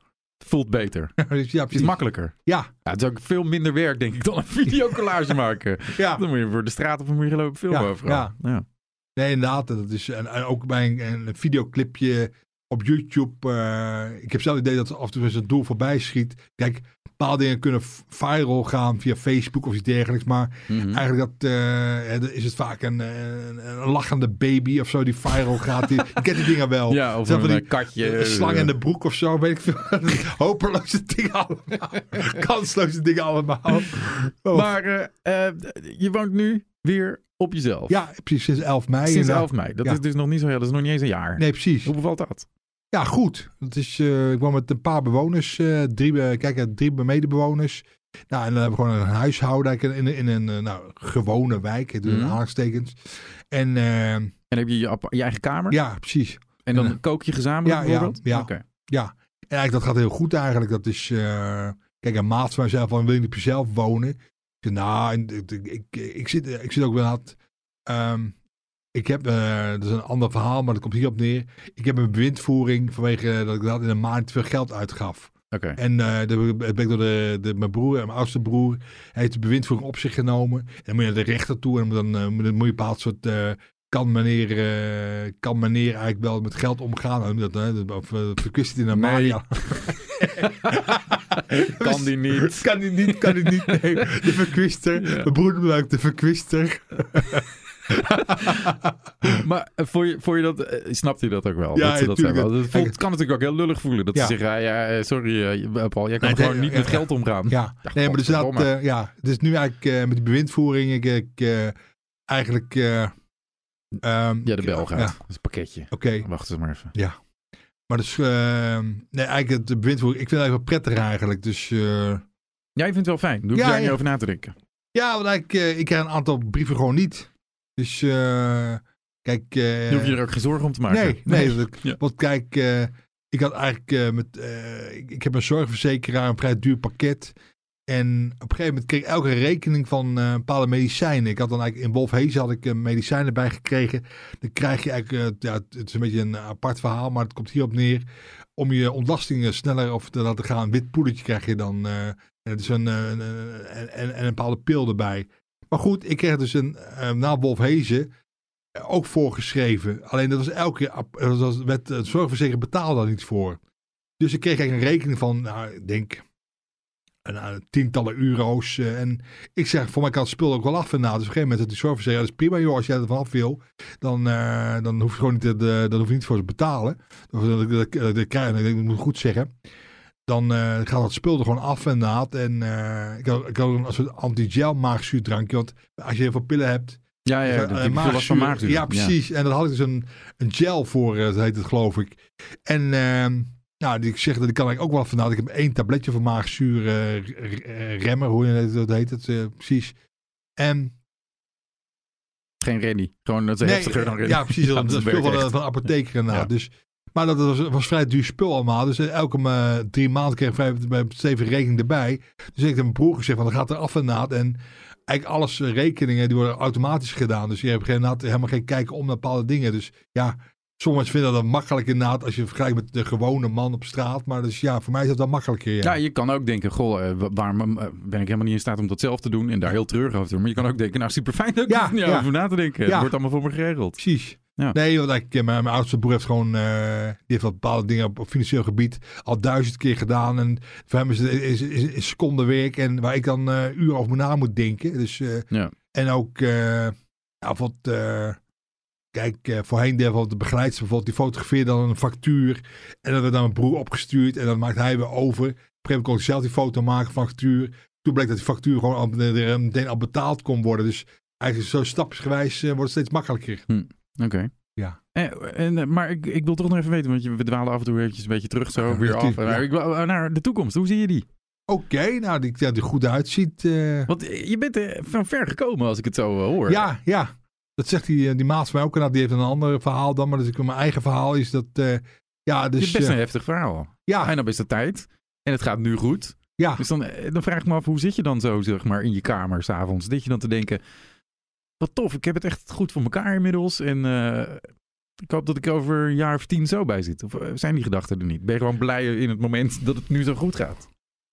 Voelt beter. Ja, Het is makkelijker. Ja, Ja, het is ook veel minder werk denk ik dan een videocollage maken. ja. Dan moet je voor de straat of moet je gelopen filmen Ja, overal. ja. Ja. Nee, inderdaad. Dat is, en, en ook bij een, een videoclipje op YouTube. eh, ik heb zelf het idee dat af en toe eens het doel voorbij schiet. Kijk, bepaalde dingen kunnen viral gaan via Facebook of iets dergelijks. Maar Mhm. eigenlijk dat, eh, is het vaak een, een, een lachende baby of zo die viral gaat. Die, je kent die dingen wel. Ja, of een eh, die katje. Een slang in de broek of zo, weet ik veel. Hopeloze dingen allemaal. Kansloze dingen allemaal. Oh. Maar eh, eh, je woont nu weer op jezelf. ja, precies. Sinds 11 mei. Sinds inderdaad. 11 mei. Dat Ja. is dus nog niet zo heel, dat is nog niet eens een jaar. Nee, precies. Hoe bevalt dat? Ja, goed. Dat is, eh, ik woon met een paar bewoners. eh, drie, kijk, drie medebewoners. Nou, en dan hebben we gewoon een huishouden in, in een eh, nou, gewone wijk. Ik doe een aanstekens. En En heb je je, eigen kamer? ja, precies. En dan Ja. kook je gezamenlijk Ja, ja, bijvoorbeeld? ja. Oké. Ja. En eigenlijk dat gaat heel goed eigenlijk. Dat is, kijk, een maat van mezelf van wil je niet op jezelf wonen? Ik zeg, nou, ik, ik, ik, ik zit, ik zit ook wel het, ehm, ik heb, eh, dat is een ander verhaal, maar dat komt hierop neer. Ik heb een bewindvoering vanwege dat ik dat in een maand te veel geld uitgaf. En eh de, ben ik door de, de, mijn broer, mijn oudste broer, hij heeft de bewindvoering op zich genomen. En dan moet je naar de rechter toe en dan, eh, moet- dan moet je een bepaald soort... eh, kan meneer, eh, kan meneer eigenlijk wel met geld omgaan? Dat, hè, of uh, verkwist hij naar Nee. Maria? Kan die niet? Kan hij niet, kan hij niet. Nee, de verkwister. Ja. Mijn broer de verkwister. maar eh, voor je, voor je dat, eh, snapt hij dat ook wel? Ja, dat ze dat zeggen? Het voelt- kan natuurlijk ook heel lullig voelen. Dat Ja. ze zeggen, ah, ja, eh, sorry Paul, jij kan Nee, gewoon nee, niet ja, met ja. geld omgaan. Ja, Ja, nee, maar dus dat, eh, ja, is nu eigenlijk eh, met die bewindvoering, ik, ik eh, eigenlijk, ehm, Ja, de bel gaat. Ja, Dat is een pakketje. oké. Wacht eens maar even. Maar dus, eh, nee, eigenlijk het bewindvoering, ik vind het eigenlijk wel prettig eigenlijk. Dus, Ja, je vindt het wel fijn. Hoef je Ja, daar niet ja. over na te denken. ja, want eigenlijk, eh, ik krijg een aantal brieven gewoon niet. Dus, eh, kijk. eh, Daar hoef je er ook geen zorgen om te maken. Nee, nee. Ja. Want kijk, eh, ik had eigenlijk eh, met, eh, ik, ik heb een zorgverzekeraar, een vrij duur pakket. En op een gegeven moment kreeg ik elke rekening van eh, bepaalde medicijnen. Ik had dan eigenlijk in Wolfhezen had ik eh, medicijnen bij gekregen. Dan krijg je eigenlijk, eh, ja, het is een beetje een apart verhaal, maar het komt hierop neer. Om je ontlastingen sneller of te laten gaan, een wit poedertje krijg je dan. eh, en het is een, eh, een, eh, en, en, en een bepaalde pil erbij. Maar goed, ik kreeg dus een, eh, na Wolfhezen eh, ook voorgeschreven. Alleen dat was elke keer, ap- dat was, het zorgverzekering betaalde daar niet voor. Dus ik kreeg eigenlijk een rekening van, nou, ik denk een, een tientallen euro's. eh, en ik zeg, voor mij kan het spul ook wel af en na. Dus op een gegeven moment had die zorgverzekeraar, dat is prima joh, als jij er vanaf wil. Dan, eh, dan hoef je gewoon niet, te- dan hoef je niet voor te betalen. Dat, dat, dat, dat ik moet het goed zeggen. Dan eh, gaat dat spul er gewoon af en naad. En eh, ik had, ik had een soort anti-gel maagzuurdrankje. Want als je heel veel pillen hebt, Ja, ja, je veel last van maagzuur. ja, precies. En daar had ik dus een, een gel voor, eh, dat heet het geloof ik. En ehm, nou, die, ik zeg dat die kan ik ook wel vandaan. Ik heb één tabletje voor maagzuur r- r- remmen, hoe heet het, dat heet het precies. En Geen Rennie. Gewoon dat is Nee, heftiger dan Rennie. Ja, precies. dat, dat dat spul werkt van, van apotheker inderdaad. Ja. Dus, maar dat was, was vrij duur spul allemaal. Dus elke eh, drie maanden kreeg ik vrij bij stevige rekening erbij. Dus ik heb mijn broer gezegd, van, dan gaat er af en naad. En eigenlijk alles eh, rekeningen die worden automatisch gedaan. Dus je hebt geen, helemaal geen kijken om naar bepaalde dingen. Dus ja, sommigen vinden dat makkelijk inderdaad als je vergelijkt met de gewone man op straat. Maar dus ja, voor mij is dat wel makkelijker. Ja, Ja, je kan ook denken, goh, eh, wa- waarom ben ik helemaal niet in staat om dat zelf te doen en daar heel treurig over te doen. Maar je kan ook denken, nou super fijn dat ik Ja, er over na te denken. Het wordt allemaal voor me geregeld. Precies. Ja. Nee, want ik, eh, mijn, mijn oudste broer heeft gewoon, eh, die heeft wat bepaalde dingen op, financieel gebied al duizend keer gedaan. En voor hem is het is, is, is secondenwerk en waar ik dan eh uren over na moet denken. Dus, Ja. En ook, ja, wat, kijk, voorheen deed de begeleidster bijvoorbeeld, die fotografeerde dan een factuur. En dat werd dan mijn broer opgestuurd en dan maakt hij weer over. Op een gegeven moment kon ik zelf die foto maken van factuur. Toen bleek dat die factuur gewoon al, meteen al betaald kon worden. Dus eigenlijk zo stapsgewijs wordt het steeds makkelijker. Oké. Ja. En, en, eh, maar ik, ik wil toch nog even weten, want je, we dwalen af en toe eventjes een beetje terug zo, Ja, weer af. ik eh, naar de toekomst, hoe zie je die? Oké, nou, die, ja, die goed uitziet. eh, Want eh, je bent van ver gekomen als ik het zo hoor. ja, ja. Dat zegt die, die maat van mij ook. En die heeft een ander verhaal dan. Maar dus ik, mijn eigen verhaal is dat... ja, Het dus... is best een heftig verhaal. ja, En dan is het tijd. En het gaat nu goed. ja. Dus dan, dan vraag ik me af, hoe zit je dan zo, zeg maar, in je kamer s'avonds? Zit je dan te denken, wat tof, ik heb het echt goed voor elkaar inmiddels. En eh, ik hoop dat ik over een jaar of tien zo bij zit. Of eh, zijn die gedachten er niet? Ben je gewoon blij in het moment dat het nu zo goed gaat?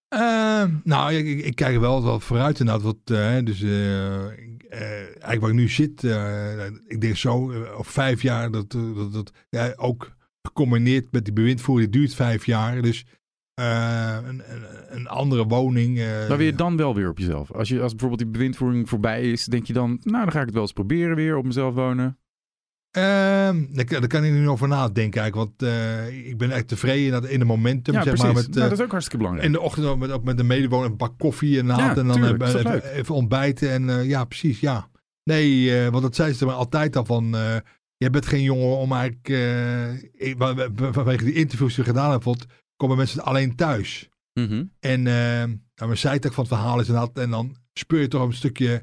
Ehm, nou, ik, kijk wel wat vooruit inderdaad. Wat, eh, dus eigenlijk waar ik nu zit, ik denk zo, of vijf jaar, dat, dat, dat ja, ook gecombineerd met die bewindvoering, duurt vijf jaar. Dus eh, een, een, andere woning. eh, Maar weer dan wel weer op jezelf. Als, je, als bijvoorbeeld die bewindvoering voorbij is, denk je dan, nou dan ga ik het wel eens proberen weer op mezelf wonen. Ehm, daar, kan- daar kan ik nu over nadenken eigenlijk. Want eh, ik ben echt tevreden in, dat, in de momentum. Ja, zeg precies. maar, met, nou, dat is ook hartstikke belangrijk. in de ochtend ook met, met de medewoner een bak koffie en Ja, naad. en dan tuurlijk, even, even, ontbijten. En ja, precies, ja. Nee, want dat zei ze me altijd al van... jij bent geen jongen om eigenlijk... vanwege die interviews die we gedaan hebben... komen mensen alleen thuis. Mhm. En eh nou, mijn zijtak van het verhaal is inderdaad... En dan speur je toch een stukje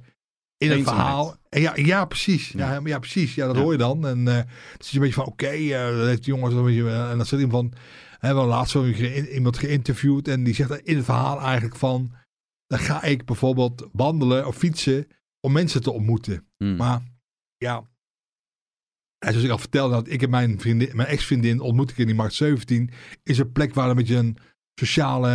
in het verhaal. En ja, ja, precies. Ja. Ja. Ja, precies. Ja, dat Ja. hoor je dan. En eh het is een beetje van, oké, eh, dat heeft die jongen... zo een beetje, eh, en dan zit iemand van... We hebben laatst ge- iemand geïnterviewd... en die zegt in het verhaal eigenlijk van... dan ga ik bijvoorbeeld wandelen of fietsen... om mensen te ontmoeten. Mm. Maar ja... En zoals ik al vertelde, dat ik en mijn, vriendin, mijn ex-vriendin ontmoet ik in die Markt 17... is een plek waar een beetje een sociale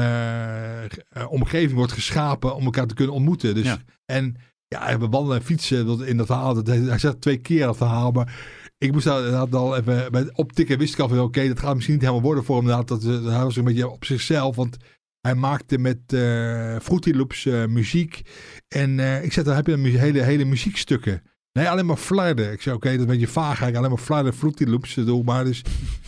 eh, omgeving wordt geschapen... om elkaar te kunnen ontmoeten. Dus, Ja. En ja, we wandelen en fietsen dat in dat verhaal. Dat, hij zegt twee keer dat verhaal, maar ik moest daar inderdaad al even bij optikken wist ik al van oké, dat gaat misschien niet helemaal worden voor hem. Inderdaad, dat, dat, hij was een beetje op zichzelf, want hij maakte met eh Fruity Loops eh, muziek. En eh, ik zei, dan heb je hele, hele muziekstukken. Nee, alleen maar flarden. Ik zei, oké, dat is een beetje vaag eigenlijk. Alleen maar flarden, Fruity Loops doe maar. Dus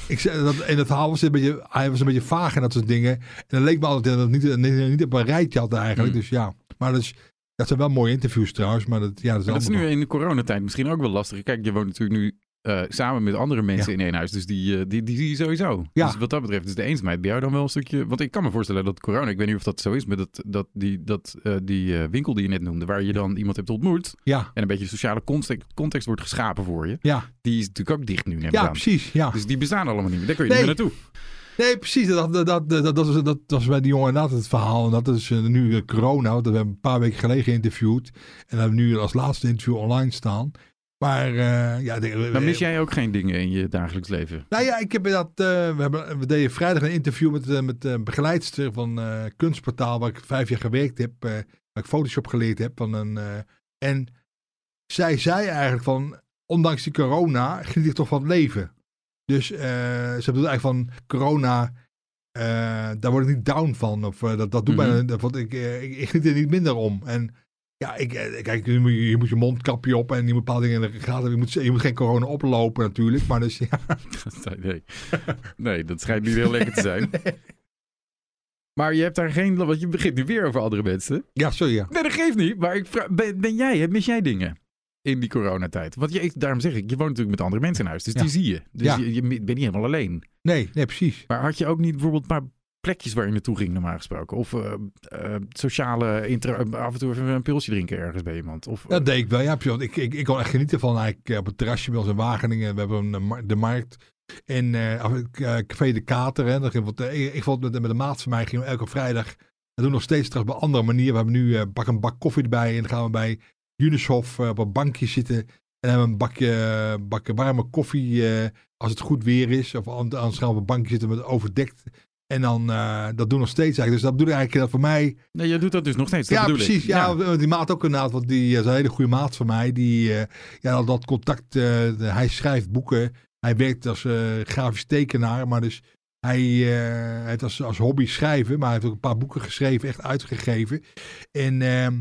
ik zei, dat, in het verhaal was een beetje, hij was een beetje vaag en dat soort dingen. En dan leek me altijd dat het niet, niet, niet op een rijtje had eigenlijk. Hmm. Dus ja, maar dat, is, dat zijn wel mooie interviews trouwens. Maar dat, ja, dat is, Maar dat is nu in de coronatijd misschien ook wel lastig. Kijk, je woont natuurlijk nu eh, samen met andere mensen Ja. in één huis. Dus die, eh, die, die zie je sowieso. Ja. Dus wat dat betreft is de eenzaamheid bij jou dan wel een stukje... Want ik kan me voorstellen dat corona... Ik weet niet of dat zo is, maar dat, dat die, dat, eh, die winkel die je net noemde... waar je dan iemand hebt ontmoet... Ja, en een beetje sociale context, context wordt geschapen voor je... ja, die is natuurlijk ook dicht nu, neem ik ja, aan. precies. Ja. Dus die bestaan allemaal niet meer. Daar kun je Nee. niet meer naartoe. Nee, precies. Dat, dat, dat, dat, dat, was, dat was bij die jongen inderdaad het verhaal. En dat is nu corona. want We hebben een paar weken geleden geïnterviewd. En hebben nu als laatste interview online staan. Maar eh, ja... de- Maar mis jij ook geen dingen in je dagelijks leven? Nou ja, ik heb dat. eh, we, hebben, we deden vrijdag een interview met, eh, met een begeleidster van Kunstportaal, waar ik vijf jaar gewerkt heb, waar ik Photoshop geleerd heb. Van een, en zij zei eigenlijk van, ondanks die corona, geniet ik toch van het leven. Dus ze bedoelt eigenlijk van corona daar word ik niet down van. Of dat, dat doet Mhm. mij, dat, want ik, ik, ik geniet er niet minder om. En ja, ik, eh, kijk, je moet, je moet je mondkapje op en je moet bepaalde dingen in de gaten. Je moet, je moet geen corona oplopen natuurlijk. Maar dus ja, Nee. nee, dat schijnt niet heel lekker te zijn. Maar je hebt daar geen... Want je begint nu weer over andere mensen. ja sorry ja. Nee, dat geeft niet. Maar ik vraag, ben, ben jij, mis jij dingen in die coronatijd? Want je, daarom zeg ik, je woont natuurlijk met andere mensen in huis. Dus Ja. die zie je. Dus Ja. je, je bent niet helemaal alleen. Nee, nee, precies. Maar had je ook niet bijvoorbeeld een paar plekjes waar je naartoe ging normaal gesproken? Of eh, eh, sociale... inter- af en toe even een pilsje drinken ergens bij iemand? Of, Dat deed ik wel. Ja, ik, ik, ik kon echt genieten van eigenlijk eh, op het terrasje bij ons in Wageningen. We hebben een, eh, de markt eh, eh, Café de Kater. Hè. Dat ging wat, eh, ik, ik vond met, met de maat van mij gingen we elke vrijdag. Dat doen we nog steeds trouwens op een andere manier. We hebben nu eh, bak een bak koffie erbij. En dan gaan we bij Junishof eh, op een bankje zitten. En hebben we een bakje, bakje warme koffie eh, als het goed weer is. Of an- anders gaan we op een bankje zitten met overdekt. En dan, eh, dat doen we nog steeds eigenlijk. Dus dat bedoel ik eigenlijk dat voor mij Nee, je doet dat dus nog steeds. Dat ja, precies. Ja, die maat ook inderdaad, want die eh, is een hele goede maat van mij. Die, eh, ja, dat contact, eh, hij schrijft boeken. Hij werkt als eh, grafisch tekenaar, maar dus hij, eh, heeft als, als hobby schrijven, maar hij heeft ook een paar boeken geschreven, echt uitgegeven. En ehm,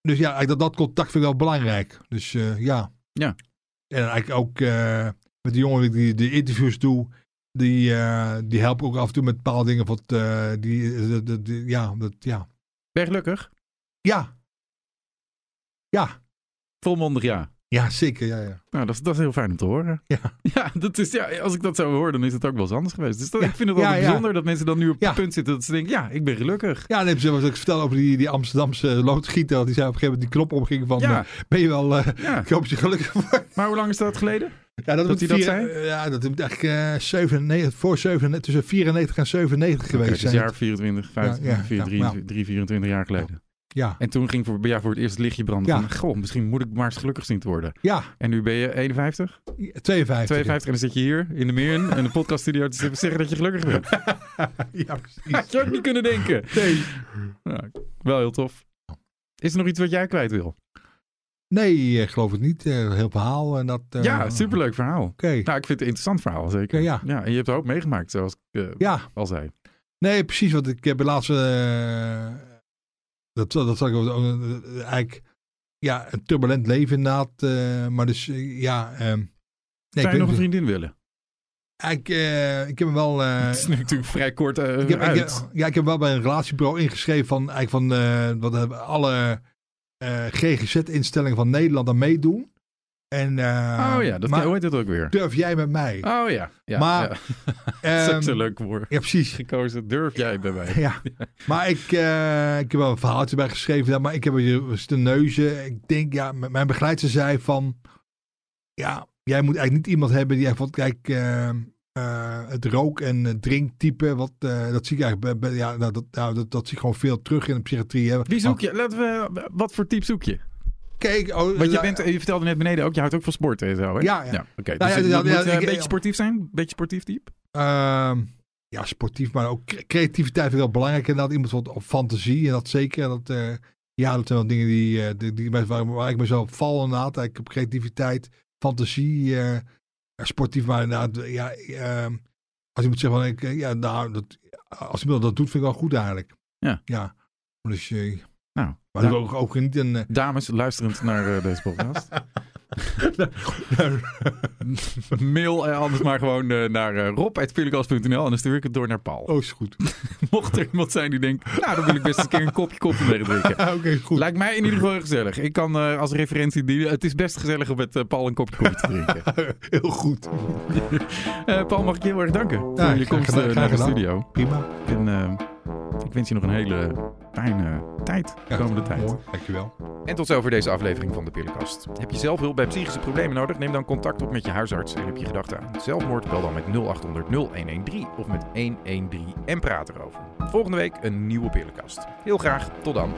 dus ja, eigenlijk dat, dat contact vind ik wel belangrijk. Dus eh, ja. Ja. En eigenlijk ook eh, met de jongen die de interviews doe, die, eh, die helpen ook af en toe met bepaalde dingen. Wat, eh, die, de- de- de- ja, dat, ja. Ben je gelukkig? Ja. Ja. Volmondig ja. Ja, zeker. Ja, ja. Nou, dat is, dat is heel fijn om te horen. Ja. Ja, dat is, ja, als ik dat zo hoor, dan is het ook wel eens anders geweest. Dus dat, ik vind het wel Ja, ja. bijzonder dat mensen dan nu op het punt zitten dat ze denken, ja, ik ben gelukkig. Ja, nee, zoals ik vertelde over die, die Amsterdamse loodgieter. Dat die zei op een gegeven moment die knop omging van... Eh, ben je wel... eh, ik hoop je gelukkig. Maar hoe lang is dat geleden? Ja, dat, Dat moet hij dat vier- eh, ja, dat moet eigenlijk eh 97, voor 97, tussen 94 en 97 Oké, geweest dus zijn. jaar 24, 25, Ja, ja, 4, ja, 3, ja. 3, 24 jaar geleden. Ja, En toen ging voor, bij jou voor het eerst het lichtje branden Ja. van, goh, misschien moet ik maar eens gelukkig zien te worden. ja, En nu ben je 51, 52. 52 en dan zit je hier in de Meeren, in de podcaststudio te zeggen dat je gelukkig bent. ja, precies. Had je ook niet kunnen denken. Nee. Nou, wel heel tof. Is er nog iets wat jij kwijt wil? Nee, ik geloof het niet. Eh, heel verhaal. En dat, eh, ja, superleuk verhaal. Oké. Nou, ik vind het een interessant verhaal, zeker. Ja, ja. en je hebt er ook meegemaakt, zoals ik eh, Ja, al zei. Nee, precies. Want ik heb laatst. eh dat, dat zag ik ook, eh, eigenlijk. Ja, een turbulent leven inderdaad. eh, maar dus eh, ja. ehm nee, Zou je nog een vriendin willen? Ik, eh, ik heb hem wel. eh, Het is nu natuurlijk vrij kort eh, ik heb, uit. ja, ik heb wel bij een relatiebureau ingeschreven van eigenlijk van eh, wat hebben alle eh, GGZ-instellingen van Nederland aan meedoen. En, eh, oh ja, dat, maar heet dat ook weer? durf jij met mij? Oh ja. ja Maar, ja. dat is ook Ehm, leuk woord. Ja, precies. Gekozen, durf jij bij mij? Ja, maar ik, eh, ik heb wel een verhaaltje bij geschreven, maar ik heb de neuzen. Ik denk, ja, mijn begeleidster zei van, ja, jij moet eigenlijk niet iemand hebben die eigenlijk, kijk, eh, eh, het rook- en het drinktype, wat, eh, dat zie ik eigenlijk, bij- bij- ja, nou, dat, nou, dat, dat zie ik gewoon veel terug in de psychiatrie. Hè. Wie zoek je? Laten we, wat voor type zoek je? Kijk, oh, Want je, bent, je vertelde net beneden ook, je houdt ook van sporten en zo, hè? Ja, ja. Oké, Nou dus ja, moet ja, eh, een beetje sportief zijn? Een beetje sportief type? Ehm, ja, sportief, maar ook cre- creativiteit vind ik wel belangrijk. En dat iemand wat op fantasie en dat zeker. En dat, eh, ja, dat zijn wel dingen die, eh, die, die, waar, waar ik me zo val inderdaad. Ik heb creativiteit, fantasie, eh, ja, sportief, maar inderdaad, ja, ehm, als iemand zegt van, ik, eh, ja, nou, dat, als iemand dat doet, vind ik wel goed eigenlijk. Ja. Ja. Dus, Nou, maar ook, ook niet een... eh, dames, luisterend naar eh, deze podcast. Mail eh, anders maar gewoon eh, naar uh, en dan stuur ik het door naar Paul. oh, is goed. Mocht er iemand zijn die denkt, nou, dan wil ik best een keer een kopje koffie mee drinken. Oké, goed. Lijkt mij in ieder geval heel gezellig. Ik kan eh, als referentie dienen. Het is best gezellig om met eh, Paul een kopje koffie te drinken. Heel goed. Eh, Paul, mag ik je heel erg danken voor Ja, je graag komst gedaan, eh, graag naar de gedaan. studio. Prima. En eh, ik wens je nog een hele fijne tijd, de Ja, komende tijd. Mooi, dankjewel. En tot zover deze aflevering van de Pillenkast. Heb je zelf hulp bij psychische problemen nodig? Neem dan contact op met je huisarts. En heb je gedachten aan zelfmoord? Bel dan met 0800 0113 of met 113 en praat erover. Volgende week een nieuwe Pillenkast. Heel graag, tot dan.